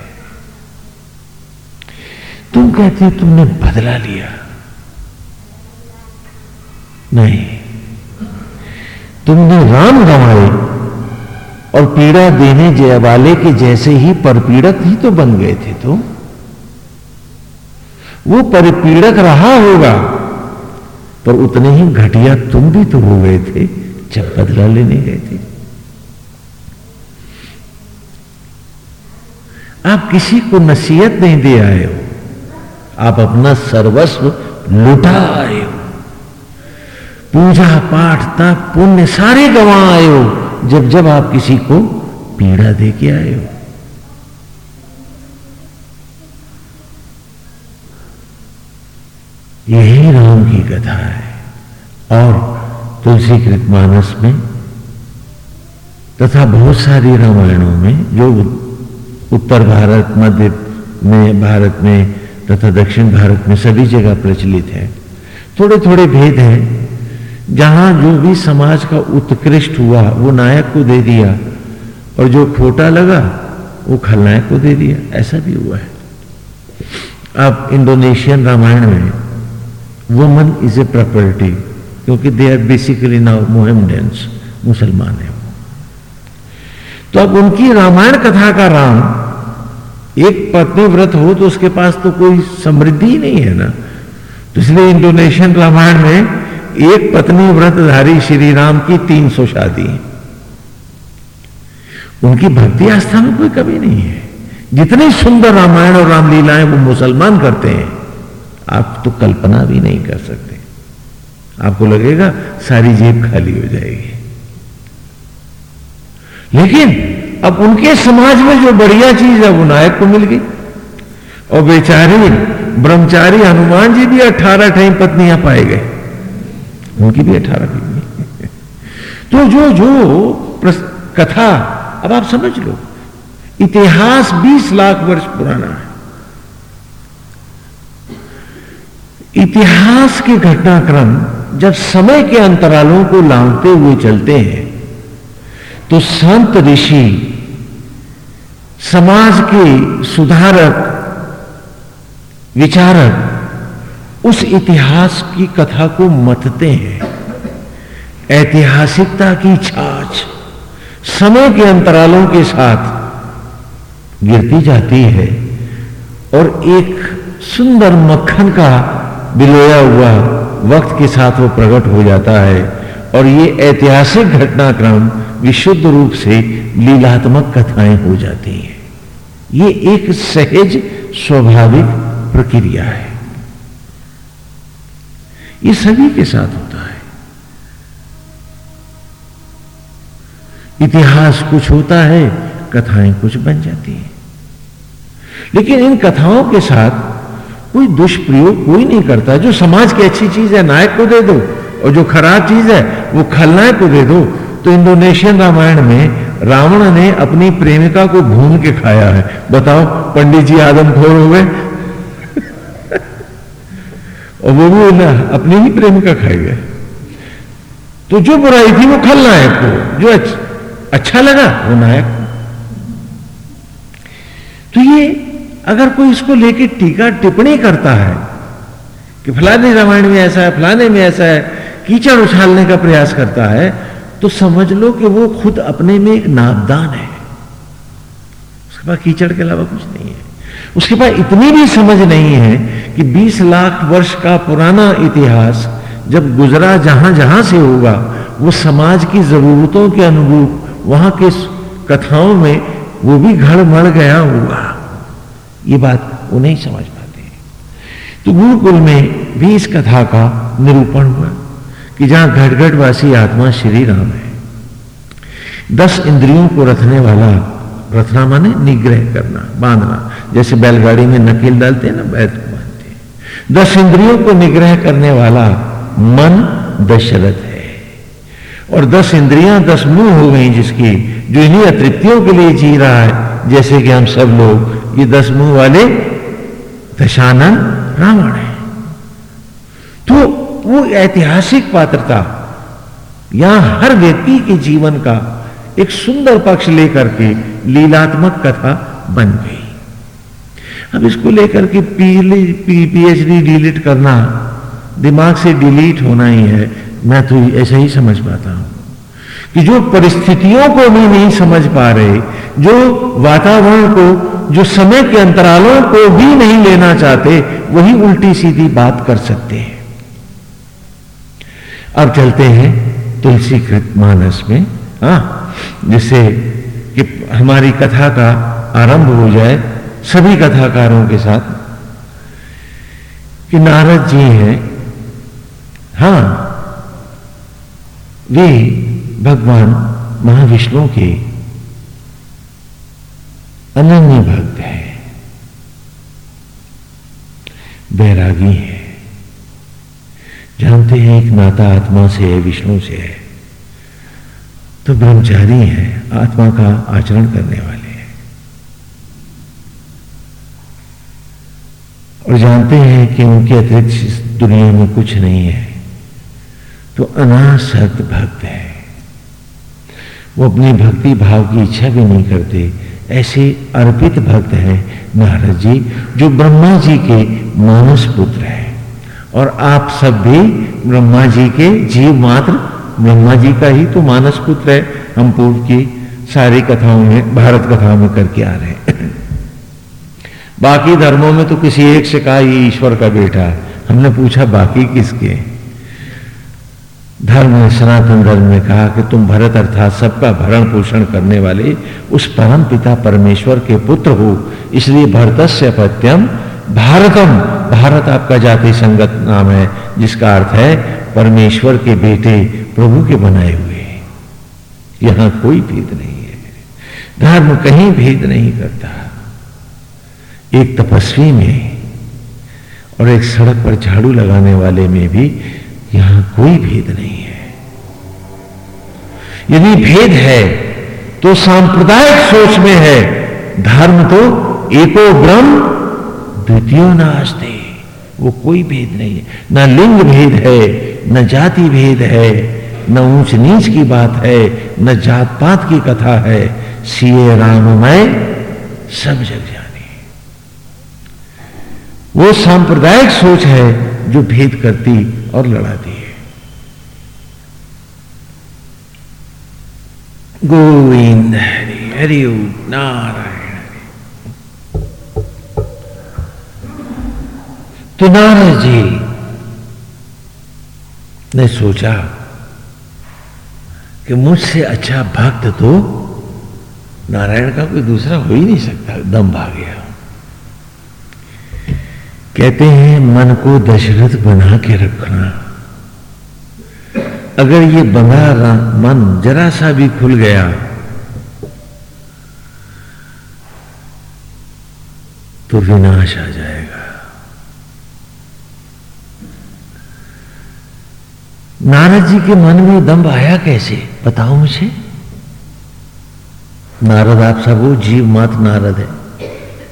तुम कहते हो तुमने बदला लिया। नहीं तुमने राम गंवाए। और पीड़ा देने जय वाले के जैसे ही परपीड़क ही तो बन गए थे तुम। वो परिपीड़क रहा होगा, पर उतने ही घटिया तुम भी तो हो गए थे, जब बदला लेने गए थे। आप किसी को नसीहत नहीं दे आए हो। आप अपना सर्वस्व लुटा आए पूजा पाठ तप पुण्य सारे गवा आए हो, जब जब आप किसी को पीड़ा दे के आए हो। यही राम की कथा है। और तुलसी कृत मानस में तथा बहुत सारी रामायणों में, जो उत्तर भारत, मध्य में, भारत में तथा दक्षिण भारत में सभी जगह प्रचलित है। थोड़े थोड़े भेद हैं। जहाँ जो भी समाज का उत्कृष्ट हुआ, वो नायक को दे दिया और जो खोटा लगा, वो खलनायक को दे दिया। ऐसा भी हुआ है। अब इंडोनेशियन रामायण में वुमन इज़ ए प्रॉपर्टी क्योंकि they are basically now Mohammedans मुसलमान है तो अब उनकी रामायण कथा का राम, एक पत्नी व्रत हो तो उसके पास तो कोई समृद्धि नहीं है ना। तो इसलिए इंडोनेशियन रामायण में एक पत्नी व्रतधारी श्री राम की तीन सौ शादी उनकी भक्ति आस्था में कोई कमी नहीं है। जितनी सुंदर रामायण और रामलीलाएँ वो मुसलमान करते हैं, आप तो कल्पना भी नहीं कर सकते। आपको लगेगा, सारी जेब खाली हो जाएगी। लेकिन अब उनके समाज में जो बढ़िया चीज़ है, वो नायक को मिल गई। और बेचारी ब्रह्मचारी हनुमान जी भी अठारह ठाई पत्नियाँ पाए गए। उनकी भी अठारह बीवी तो जो जो कथा, अब आप समझ लो, इतिहास 20 लाख वर्ष पुराना है। इतिहास के घटनाक्रम जब समय के अंतरालों को लांघते हुए चलते हैं तो संत ऋषि, समाज के सुधारक, विचारक उस इतिहास की कथा को मतते हैं। ऐतिहासिकता की छाछ समय के अंतरालों के साथ गिरती जाती है और एक सुंदर मक्खन का बिलोया हुआ वक्त के साथ वो प्रकट हो जाता है और ये ऐतिहासिक घटनाक्रम विशुद्ध रूप से लीलात्मक कथाएँ हो जाती हैं। ये एक सहज, स्वाभाविक प्रक्रिया है। ये सभी के साथ होता है। इतिहास कुछ होता है, कथाएँ कुछ बन जाती हैं। लेकिन इन कथाओं के साथ कोई दुष्प्रयोग कोई नहीं करता। जो समाज की अच्छी चीज़ है, नायक को दे दो, और जो खराब चीज़ है, वो खलनायक को दे दो। तो इंडोनेशियन रामायण में रावण ने अपनी प्रेमिका को भून के खाया है। बताओ, पंडित जी आदमखोर हो गए और वो भी ना अपनी ही प्रेम का खाई गए तो जो बुराई थी वो खलनायक को, जो अच्छा लगा वो नायक तो ये अगर कोई इसको लेके टीका टिप्पणी करता है कि फलाने रामायण में ऐसा है, फलाने में ऐसा है, कीचड़ उछालने का प्रयास करता है तो समझ लो कि वो खुद अपने में एक नाबदान है। उसके पास कीचड़ के अलावा कुछ नहीं है। उसके पास इतनी भी समझ नहीं है कि 20 लाख वर्ष का पुराना इतिहास जब गुजरा जहाँ जहाँ से होगा, वो समाज की जरूरतों के अनुरूप वहाँ के कथाओं में वो भी घड़ गया होगा ये बात वो नहीं समझ पाते तो गुरुकुल में भी इस कथा का निरूपण हुआ कि जहाँ घटघटवासी आत्मा श्री राम है, दस इंद्रियों को रखने वाला रथना माने निग्रह करना, बांधना। जैसे बैलगाड़ी में नकेल डालते हैं ना दस इंद्रियों को निग्रह करने वाला मन दशरथ है। और दस इंद्रियाँ दस मुँह हो गई जिसकी, जो इन्हीं अतृप्तियों के लिए जी रहा है। जैसे कि हम सब लोग, ये दस मुँह वाले दशानन रावण है। तो वो ऐतिहासिक पात्रता, यहाँ हर व्यक्ति के जीवन का एक सुंदर पक्ष लेकर के लीलात्मक कथा बन गई। अब इसको लेकर के पीएचडी डिलीट करना दिमाग से डिलीट होना ही है। मैं तो ऐसा ही समझ पाता हूँ कि जो परिस्थितियों को भी नहीं समझ पा रहे, जो वातावरण को, जो समय के अंतरालों को भी नहीं लेना चाहते, वही उल्टी सीधी बात कर सकते हैं। अब चलते हैं तुलसी कृत मानस में, हा, जिससे कि हमारी कथा का आरंभ हो जाए। सभी कथाकारों के साथ कि नारद जी हैं। हाँ, वे भगवान महाविष्णु के अनन्य भक्त हैं। बैरागी हैं। जानते हैं एक नाता आत्मा से है, विष्णु से है। तो ब्रह्मचारी है, आत्मा का आचरण करने वाले हैं और जानते हैं कि उनके अतिरिक्त दुनिया में कुछ नहीं है। तो अनासक्त भक्त है। वो अपनी भक्ति भाव की इच्छा भी नहीं करते। ऐसे अर्पित भक्त हैं नारद जी, जो ब्रह्मा जी के मानस पुत्र हैं। और आप सब भी ब्रह्मा जी के जीव मात्र, ब्रह्मा जी का ही तो मानस पुत्र है। हम पूर्व की सारी कथाओं में, भारत कथाओं में करके आ रहे हैं। बाकी धर्मों में तो किसी एक से कहा, ये ईश्वर का बेटा है। हमने पूछा, बाकी किसके? धर्म ने, सनातन धर्म ने कहा कि तुम भरत अर्थात सबका भरण पोषण करने वाले उस परम पिता परमेश्वर के पुत्र हो। इसलिए भरत से अपत्यम भारतम। भारत आपका जाति संगत नाम है, जिसका अर्थ है परमेश्वर के बेटे, प्रभु के बनाए हुए। यहाँ कोई भेद नहीं है। धर्म कहीं भेद नहीं करता। एक तपस्वी में और एक सड़क पर झाड़ू लगाने वाले में भी यहाँ कोई भेद नहीं है। यदि भेद है तो सांप्रदायिक सोच में है, धर्म तो एको ब्रह्म, द्वितीय नास्ते वो कोई भेद नहीं है। न लिंग भेद है, न जाति भेद है, न ऊंच नीच की बात है, न जात पात की कथा है। सीए राममय सब जग जाने वो सांप्रदायिक सोच है जो भेद करती और लड़ाती है। गोविंद हरि हरि नारायण तो नारद जी ने सोचा कि मुझसे अच्छा भक्त तो नारायण का कोई दूसरा हो ही नहीं सकता, दम भाग गया। कहते हैं, मन को दशरथ बना के रखना। अगर ये बंधा मन जरा सा भी खुल गया तो विनाश आ जाएगा। नारद जी के मन में दम्भ आया कैसे? बताओ मुझे। नारद, आप सब वो जीव मात्र नारद है,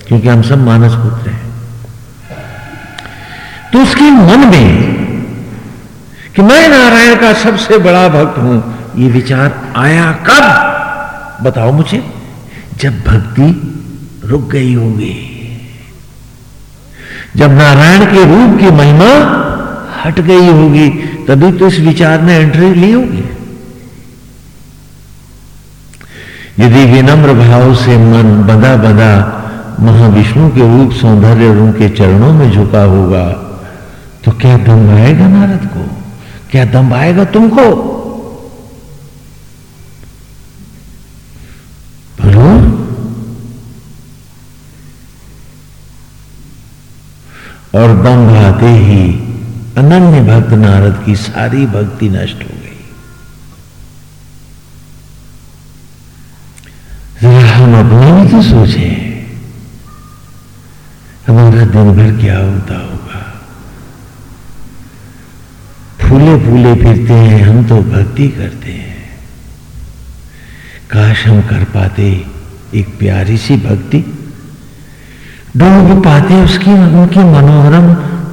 क्योंकि हम सब मानस पुत्र हैं। तो उसके मन में कि मैं नारायण का सबसे बड़ा भक्त हूँ, ये विचार आया कब? बताओ मुझे। जब भक्ति रुक गई होगी। जब नारायण के रूप की महिमा हट गई होगी, तभी तो इस विचार ने एंट्री ली होगी। यदि विनम्र भाव से मन बदा बदा महाविष्णु के रूप सौंदर्य उनके चरणों में झुका होगा तो क्या दम आएगा नारद को? क्या दम आएगा तुमको? बोलो। और दम आते ही अनन्य भक्त नारद की सारी भक्ति नष्ट हो गई। हम अपने भी तो सोचे। हमारा दिन भर क्या होता होगा फूले फूले फिरते हैं, हम तो भक्ति करते हैं। काश हम कर पाते एक प्यारी सी भक्ति। डूब पाते उसकी उनके मनोहरम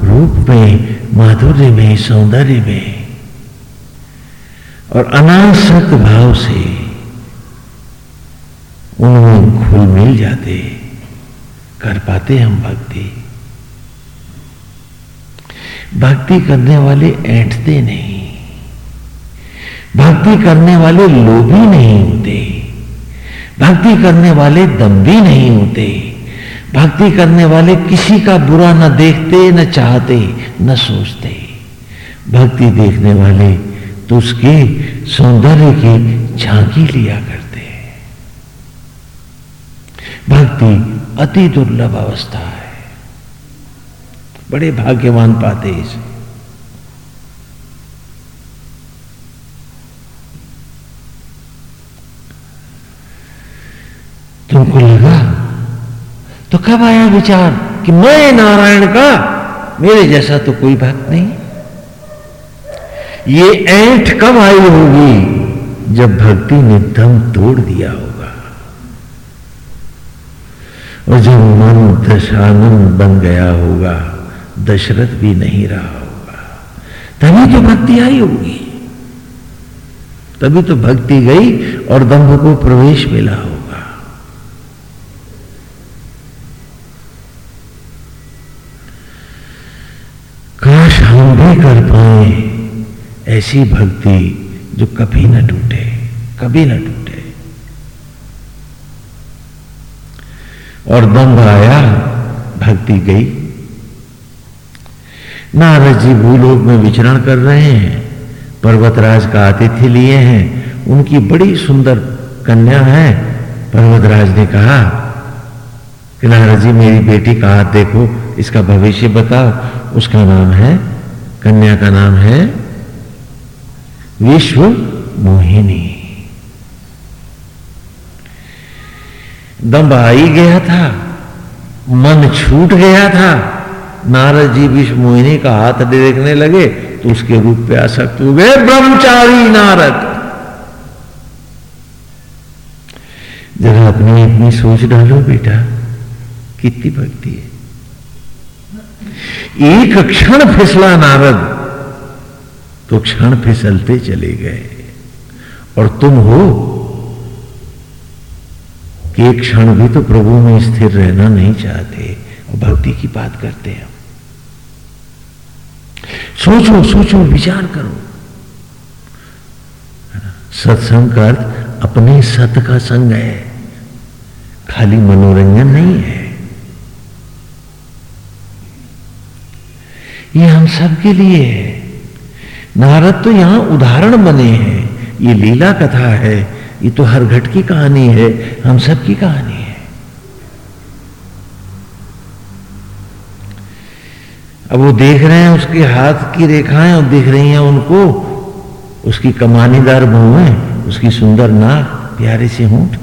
रूप में, माधुर्य में, सौंदर्य में। और अनासक्त भाव से उनमें घुल मिल जाते, कर पाते हम भक्ति। भक्ति करने वाले ऐंठते नहीं। भक्ति करने वाले लोभी नहीं होते। भक्ति करने वाले दम्भी नहीं होते। भक्ति करने वाले किसी का बुरा न देखते, न चाहते, न सोचते। भक्ति देखने वाले तो उसके सौंदर्य की झांकी लिया करते भक्ति अति दुर्लभ अवस्था है। बड़े भाग्यवान पाते इसे। तुमको लगा? तो कब आया विचार कि मैं नारायण का, मेरे जैसा तो कोई बात नहीं? ये ऐठ कब आई होगी जब भक्ति ने दम तोड़ दिया होगा? और जब मन दशानंद बन गया होगा दशरथ भी नहीं रहा होगा। तभी तो भक्ति आई होगी। तभी तो भक्ति गई और दम्भ को प्रवेश मिला होगा। काश हम भी कर पाए ऐसी भक्ति जो कभी ना टूटे, कभी ना टूटे। और दम्भ आया, भक्ति गई। नारद जी भूलोक में विचरण कर रहे हैं, पर्वतराज का आतिथ्य लिए हैं। उनकी बड़ी सुंदर कन्या है। पर्वतराज ने कहा, कि नारद जी, मेरी बेटी का हाथ देखो, इसका भविष्य बताओ। उसका नाम है, कन्या का नाम है विश्व मोहिनी। दम आ ही गया था, मन छूट गया था। नारद जी विश्व मोहिनी का हाथ देखने लगे तो उसके रूप पे आसक्त हो गए, ब्रह्मचारी नारद। जरा अपनी अपनी सोच डालो बेटा, कितनी भक्ति है। एक क्षण फिसला नारद तो क्षण फिसलते चले गए। और तुम हो कि एक क्षण भी तो प्रभु में स्थिर रहना नहीं चाहते, और भक्ति की बात करते हैं। सोचो सोचो, विचार करो। सत्संग का अर्थ अपने सत का संग है। खाली मनोरंजन नहीं है। ये हम सब के लिए है। नारद तो यहाँ उदाहरण बने हैं। ये लीला कथा है। ये तो हर घट की कहानी है। हम सब की कहानी है। अब वो देख रहे हैं उसके हाथ की रेखाएँ और दिख रही हैं उनको। उसकी कमानीदार भुएँ उसकी सुंदर नाक, प्यारे से होंठ।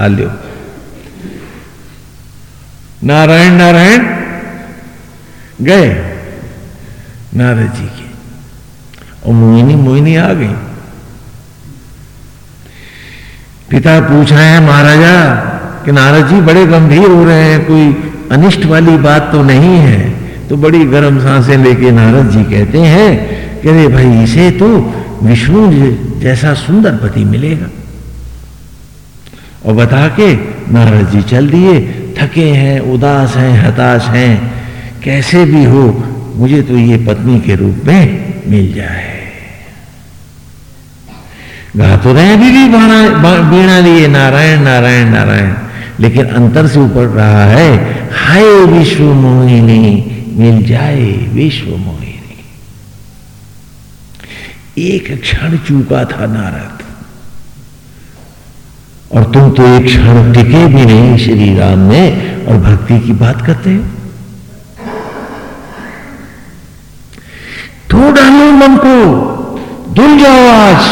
आल्यो नारायण नारायण, गए। नारद जी के। और मोहिनी मोहिनी आ गई। पिता पूछ रहे हैं, महाराजा, कि नारद जी बड़े गंभीर हो रहे हैं, कोई अनिष्ट वाली बात तो नहीं है। तो बड़ी गर्म साँसें लेके नारद जी कहते हैं कि अरे भाई, इसे तो विष्णु जैसा सुंदर पति मिलेगा। और बता के नारद जी चल दिए। थके हैं, उदास हैं, हताश हैं। कैसे भी हो, मुझे तो ये पत्नी के रूप में मिल जाए। गा तो रहे अभी भी बीणा लिए। नारायण नारायण नारायण। लेकिन अंतर से ऊपर रहा है, हाय विश्व मोहिनी मिल जाए विश्व मोहिनी एक क्षण चूका था नारद। और तुम तो एक क्षण टिके भी नहीं श्री राम में और भक्ति की बात करते हो। धो डालो मन को, धुल जाओ आज।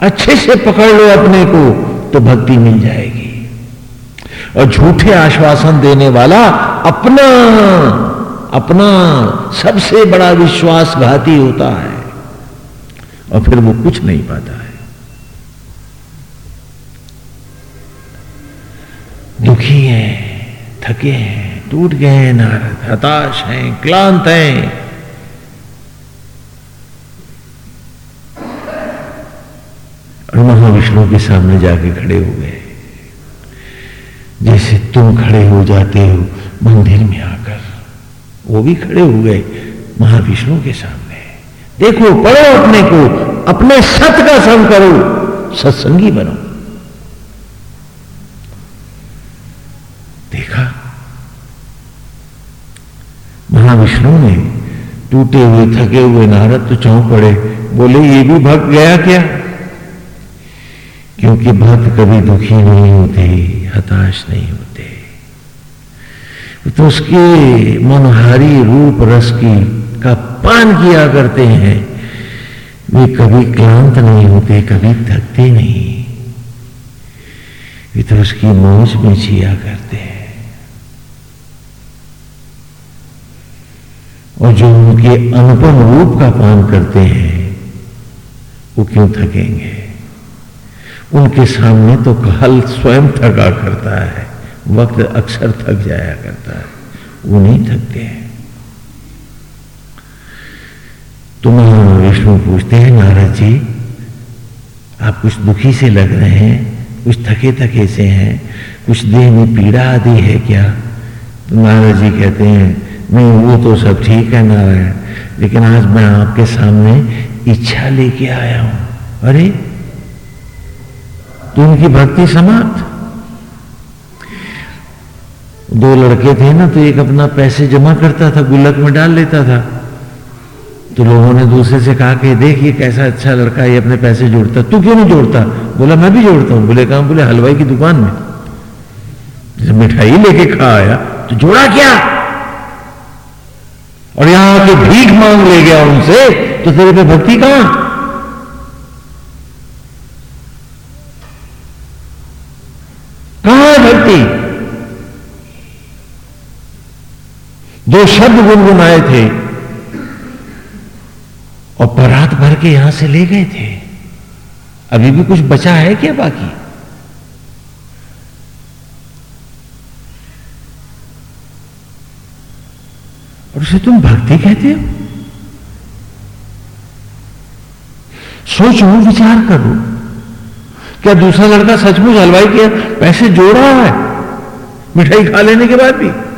अच्छे से पकड़ लो अपने को तो भक्ति मिल जाएगी। और झूठे आश्वासन देने वाला अपना अपना सबसे बड़ा विश्वासघाती होता है और फिर वो कुछ नहीं पाता है। दुखी हैं, थके हैं, टूट गए हैं नारद हताश हैं, क्लांत हैं। और महाविष्णु के सामने जाके खड़े हो गए। जैसे तुम खड़े हो जाते हो, मंदिर में आकर। वो भी खड़े हो गए महाविष्णु के सामने। देखो, पढ़ो अपने को, अपने सत का संग करो, सत्संगी बनो। देखा, महाविष्णु ने टूटे हुए, थके हुए नारद तो चौंक पड़े, बोले, ये भी भक्त गया क्या? क्योंकि भक्त कभी दुखी नहीं होते, हताश नहीं होते। तो उसके मनोहारी रूप रस की का पान किया करते हैं। वे कभी क्लांत नहीं होते, कभी थकते नहीं। वे तो उसकी मौज में जिया करते हैं। और जो उनके अनुपम रूप का पान करते हैं, वो क्यों थकेंगे? उनके सामने तो कहल स्वयं थका करता है। वक्त अक्सर थक जाया करता है। वो नहीं थकते हैं। तो विष्णु पूछते हैं, नारद जी, आप कुछ दुखी से लग रहे हैं, कुछ थके थके से हैं, कुछ देह में पीड़ा आदि है क्या? तो नारद जी कहते हैं, नहीं, वो तो सब ठीक है नारायण, लेकिन आज मैं आपके सामने इच्छा लेके आया हूँ। अरे तो उनकी भक्ति समाप्त। दो लड़के थे ना तो एक अपना पैसे जमा करता था, गुल्लक में डाल लेता था। तो लोगों ने दूसरे से कहा कि देख, ये कैसा अच्छा लड़का ये अपने पैसे जोड़ता। तू क्यों नहीं जोड़ता? बोला, मैं भी जोड़ता हूँ। बोले, कहा, बोले, हलवाई की दुकान में। जब मिठाई लेके खा आया तो जोड़ा क्या? और यहाँ आके भीख मांग ले गया उनसे तो तेरे पे भक्ति कहाँ? कहाँ भक्ति? दो शब्द गुनगुनाए थे और परात भर के यहाँ से ले गए थे। अभी भी कुछ बचा है क्या बाकी? और उसे तुम भक्ति कहते हो? सोचो, विचार करो। क्या दूसरा लड़का सचमुच हलवाई के पैसे जोड़ रहा है? मिठाई खा लेने के बाद भी।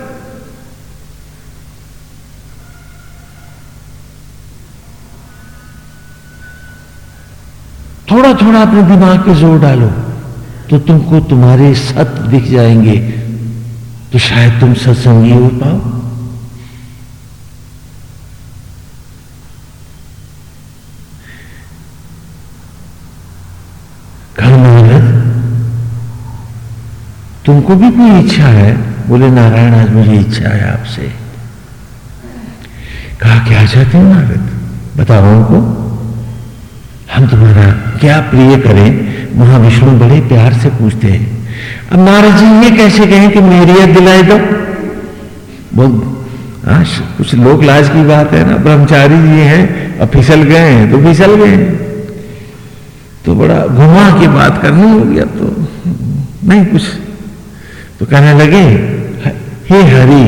थोड़ा थोड़ा अपने दिमाग पे ज़ोर डालो तो तुमको तुम्हारे सत दिख जाएँगे। तो शायद तुम सत्संगी हो पाओ। तुमको भी कोई इच्छा है? बोले, नारायण, आज मुझे इच्छा है आपसे। कहा, क्या चाहते हो नारद? बताओ उनको। हम तुम्हारा क्या प्रिय करें? महाविष्णु बड़े प्यार से पूछते हैं, अब महाराज जी ये कैसे कहें कि मेरी याद दिलाए दो बहुत हाँ कुछ लोक लाज की बात है ना, ब्रह्मचारी जी हैं, अब फिसल गए हैं तो फिसल गए तो बड़ा घुमा की बात करनी होगी अब तो नहीं कुछ। तो कहने लगे, हे हरि,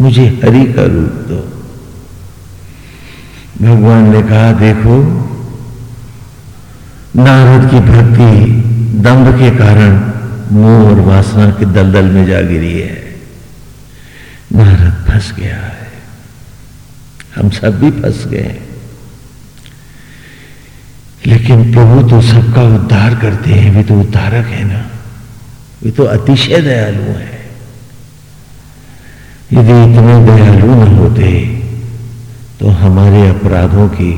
मुझे हरि का रूप दो। भगवान ने कहा, देखो नारद की भक्ति दम्भ के कारण मोह और वासना के दलदल में जा गिरी है। नारद फंस गया है। हम सब भी फंस गए लेकिन प्रभु तो सबका उद्धार करते हैं। वे तो उद्धारक है ना। वे तो अतिशय दयालु है। यदि इतने दयालु न होते तो हमारे अपराधों की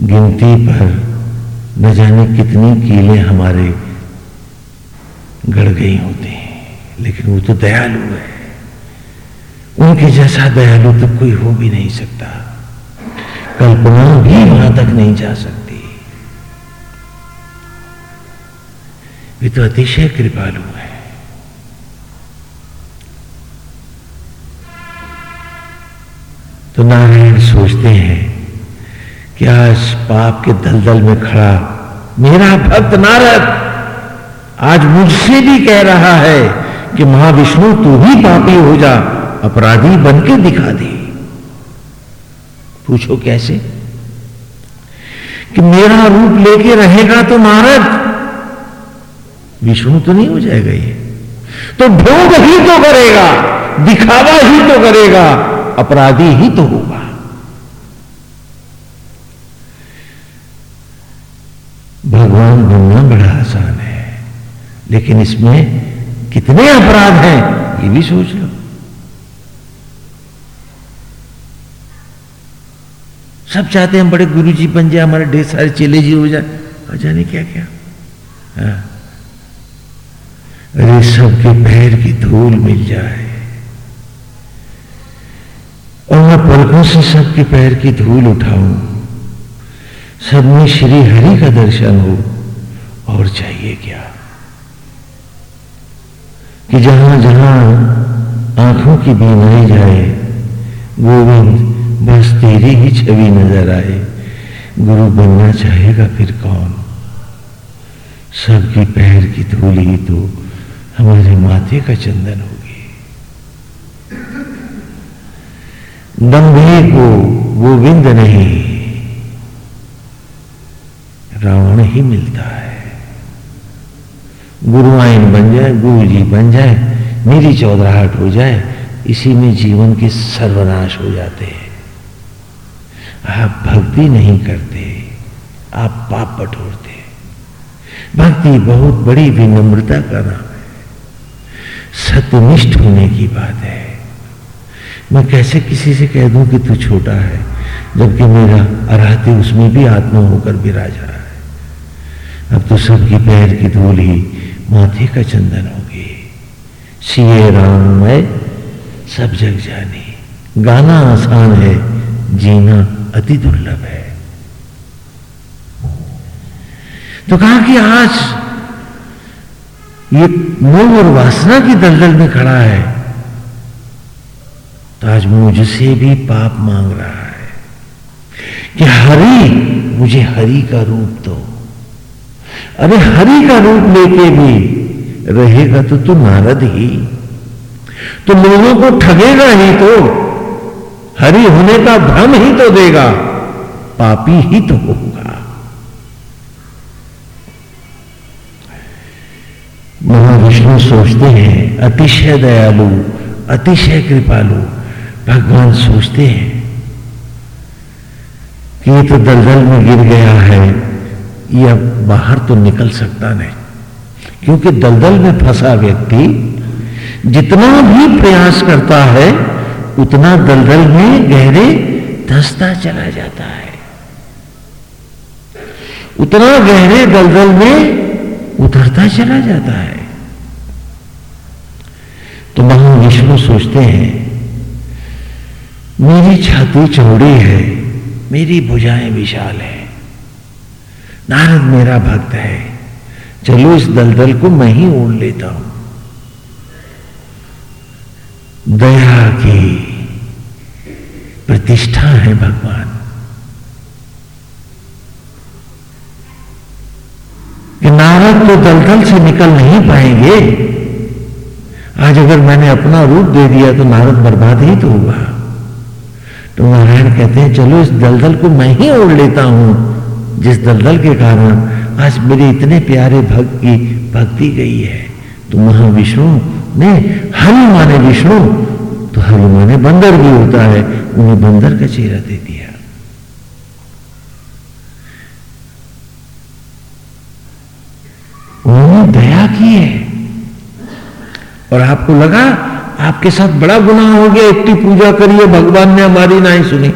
गिनती पर न जाने कितनी कीलें हमारे गड़ गई होती हैं, लेकिन वो तो दयालु है। उनके जैसा दयालु तो कोई हो भी नहीं सकता। कल्पना भी वहाँ तक नहीं जा सकती। वे तो अतिशय कृपालु है। तो नारायण सोचते हैं कि इस पाप के दलदल में खड़ा? मेरा भक्त नारद, आज मुझसे भी कह रहा है कि महाविष्णु, तू ही पापी हो जा, अपराधी बन के दिखा दे। पूछो कैसे? कि मेरा रूप लेके रहेगा तो नारद, विष्णु तो नहीं हो जाएगा ये। तो भोग ही तो करेगा, दिखावा ही तो करेगा, अपराधी ही तो होगा। बोलना बड़ा आसान है। लेकिन इसमें कितने अपराध हैं, ये भी सोच लो। सब चाहते हैं बड़े गुरु जी बन जाए, हमारे ढेर सारे चेले जी हो जाए। और जाने क्या क्या? हाँ। अरे सबके पैर की धूल मिल जाए। और मैं पलकों से सबके पैर की धूल उठाऊं। सब में श्री हरि का दर्शन हो, और चाहिए क्या? कि जहाँ जहाँ आँखों की बीमारी जाए, गोविंद, बस तेरी ही छवि नज़र आए। गुरु बनना चाहेगा फिर कौन? सबकी पैर की धूल ही तो हमारे माथे का चंदन होगी। दम्भे को गोविंद नहीं रावण ही मिलता है। गुरु आइन बन जाए गुरु जी बन जाए, मेरी चौधराहट हो जाए, इसी में जीवन के सर्वनाश हो जाते हैं। आप भक्ति नहीं करते, आप पाप बटोरते भक्ति बहुत बड़ी विनम्रता का नाम है। सत्यनिष्ठ होने की बात है। मैं कैसे किसी से कह दूँ कि तू छोटा है, जबकि मेरा अराहते उसमें भी आत्मा होकर विराज रहा है। अब तो सबकी पैर की धूल ही माथे का चंदन होगी सीए राम, मैं सब जग जानी। गाना आसान है, जीना अति दुर्लभ है। तो कहा कि आज ये मोह और वासना की दलदल में खड़ा है तो आज मुझसे भी पाप मांग रहा है कि हरि, मुझे हरि का रूप दो। अरे हरि का रूप लेके भी रहेगा तो तू नारद ही। तो लोगों को ठगेगा ही तो। हरि होने का भ्रम ही तो देगा। पापी ही तो होगा। महाविष्णु सोचते हैं, अतिशय दयालु, अतिशय कृपालु, भगवान सोचते हैं, कि ये तो दलदल में गिर गया है। ये अब बाहर तो निकल सकता नहीं। क्योंकि दलदल में फंसा व्यक्ति जितना भी प्रयास करता है, उतना दलदल में गहरे धसता चला जाता है। उतना गहरे दलदल में उतरता चला जाता है। तो महाविष्णु सोचते हैं, मेरी छाती चौड़ी है, मेरी भुजाएँ विशाल है। नारद मेरा भक्त है। चलो इस दलदल को मैं ही ओढ़ लेता हूँ। दया की प्रतिष्ठा है भगवान। कि नारद तो दलदल से निकल नहीं पाएँगे। आज अगर मैंने अपना रूप दे दिया तो नारद बर्बाद ही तो हुआ। तो नारायण कहते हैं, चलो इस दलदल को मैं ही ओढ़ लेता हूँ। जिस दलदल के कारण आज मेरे इतने प्यारे भक्त की भक्ति गई है तो महाविष्णु ने हरि माने विष्णु तो हरि माने बंदर भी होता है, उन्हें बंदर का चेहरा दे दिया। उन्होंने दया की है। और आपको लगा, आपके साथ बड़ा गुनाह हो गया, इतनी पूजा करिए, भगवान ने हमारी ना ही सुनी।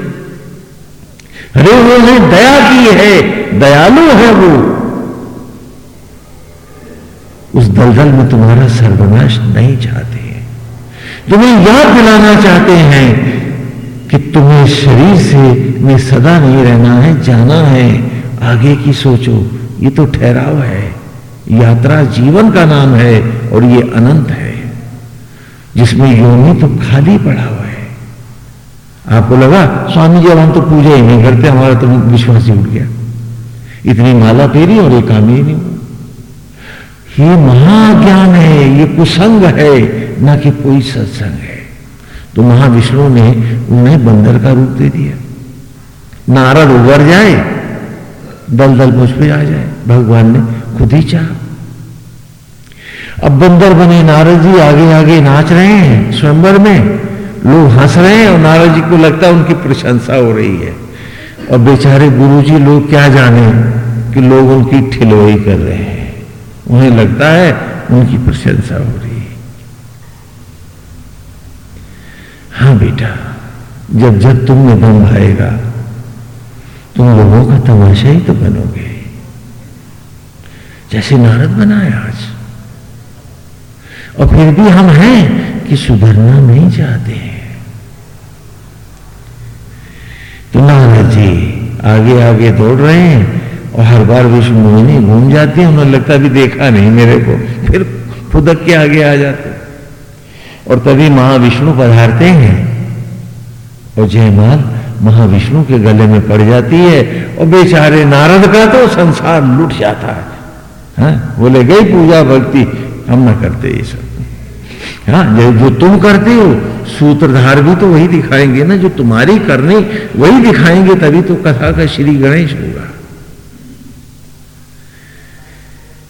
अरे उन्होंने दया की है, दयालु है वो। उस दलदल में तुम्हारा सर्वनाश नहीं चाहते हैं। तुम्हें याद दिलाना चाहते हैं कि तुम्हें शरीर से में सदा नहीं रहना है, जाना है। आगे की सोचो, ये तो ठहराव है। यात्रा जीवन का नाम है और ये अनंत है। जिसमें योनि तो खाली पड़ा हुआ आपको लगा, स्वामी जी, अब हम तो पूजा ही नहीं करते, हमारा तो विश्वास ही उठ गया। इतनी माला फेरी और ये काम ही। नहीं ये महाज्ञान है, ये कुसंग है, ना कि कोई सत्संग है। तो महाविष्णु ने उन्हें बंदर का रूप दे दिया। नारद उबर जाए दल दल मुझ पे आ जाए, भगवान ने खुद ही चाह। अब बंदर बने, नारद जी आगे आगे नाच रहे हैं, स्वयंवर में। लोग हंस रहे हैं और नारद जी को लगता है उनकी प्रशंसा हो रही है। और बेचारे गुरु जी लोग क्या जाने कि लोग उनकी ठिलोई कर रहे हैं। उन्हें लगता है उनकी प्रशंसा हो रही है। हाँ बेटा, जब जब तुम दम आएगा तुम लोगों का तमाशा ही तो बनोगे। जैसे नारद बनाए आज। और फिर भी हम हैं कि सुधरना नहीं चाहते हैं। तो नारद जी, आगे आगे दौड़ रहे हैं और हर बार विष्णु मोहिनी घूम जाती है। उन्हें लगता भी देखा नहीं मेरे को। फिर फुदक के आगे आ जाते और तभी महाविष्णु पधारते हैं। और जयमाल महाविष्णु के गले में पड़ जाती है और बेचारे नारद का तो संसार लुट जाता है। हाँ? बोले, गई पूजा भक्ति, हम ना करते ये सब। हाँ जो तुम करते हो, सूत्रधार भी तो वही दिखाएँगे ना, जो तुम्हारी करनी, वही दिखाएँगे, तभी तो कथा का श्री गणेश होगा।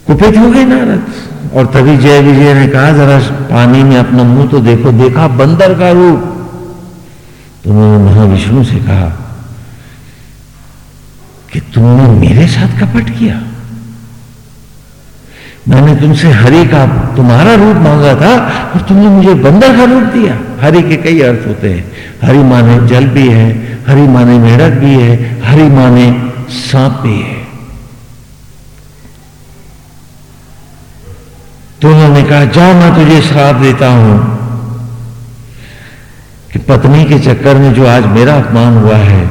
कुपित हो गए नारद। और तभी जय विजय ने कहा, जरा पानी में अपना मुँह तो देखो, देखा बंदर का रूप। तो उन्होंने महाविष्णु से कहा कि तुमने मेरे साथ कपट किया। मैंने तुमसे हरि का तुम्हारा रूप मांगा था और तुमने मुझे बंदर का रूप दिया। हरि के कई अर्थ होते हैं। हरि माने जल भी है, हरि माने मेढक भी है, हरि माने सांप भी है। तो उन्होंने कहा, जाओ, मैं तुझे श्राप देता हूँ कि पत्नी के चक्कर में जो आज मेरा अपमान हुआ है,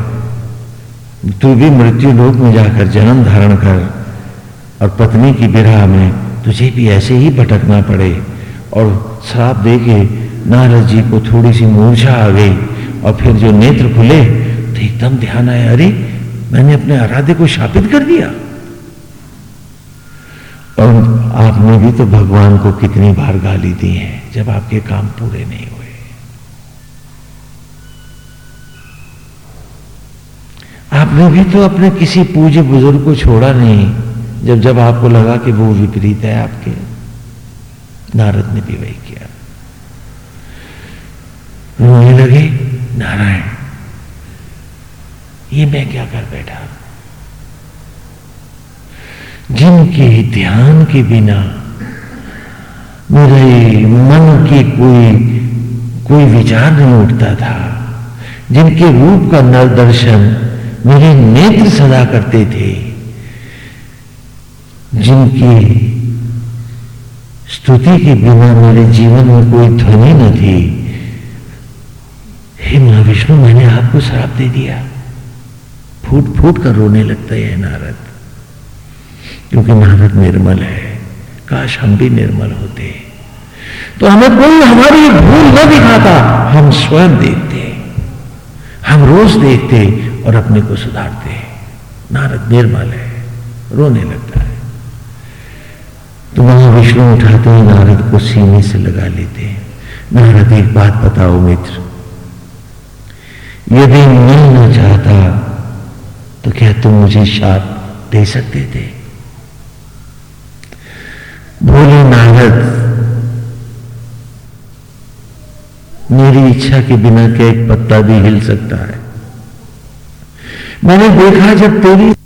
तू भी मृत्यु लोक में जाकर जन्म धारण कर। और पत्नी की विरह में तुझे भी ऐसे ही भटकना पड़े और श्राप दे के नारद जी को थोड़ी सी मूर्छा आ गई और फिर जो नेत्र खुले तो एकदम ध्यान आया, अरे, मैंने अपने आराध्य को शापित कर दिया। और आपने भी तो भगवान को कितनी बार गाली दी है, जब आपके काम पूरे नहीं हुए। आपने भी तो अपने किसी पूज्य बुज़ुर्ग को छोड़ा नहीं। जब जब आपको लगा कि वो विपरीत है, आपके नारद ने भी वही किया। रोने लगे, नारायण, ये मैं क्या कर बैठा? जिनके ध्यान के बिना मेरे मन की कोई कोई विचार नहीं उठता था, जिनके रूप का नर दर्शन मेरे नेत्र सदा करते थे जिनकी स्तुति के बिना मेरे जीवन में कोई ध्वनि न थी। हे महाविष्णु, मैंने आपको श्राप दे दिया। फूट फूट कर रोने लगता है नारद। क्योंकि नारद निर्मल है। काश हम भी निर्मल होते। तो हमें कोई हमारी भूल न दिखाता। हम स्वयं देखते। हम रोज देखते और अपने को सुधारते। नारद निर्मल है। रोने लगता है। तो वहाँ विष्णु उठाते ही, नारद को सीने से लगा लेते हैं। नारद, एक बात बताओ मित्र। यदि मैं न चाहता तो क्या तुम मुझे शाप दे सकते थे? बोले, नारद, मेरी इच्छा के बिना क्या एक पत्ता भी हिल सकता है? मैंने देखा जब तेरी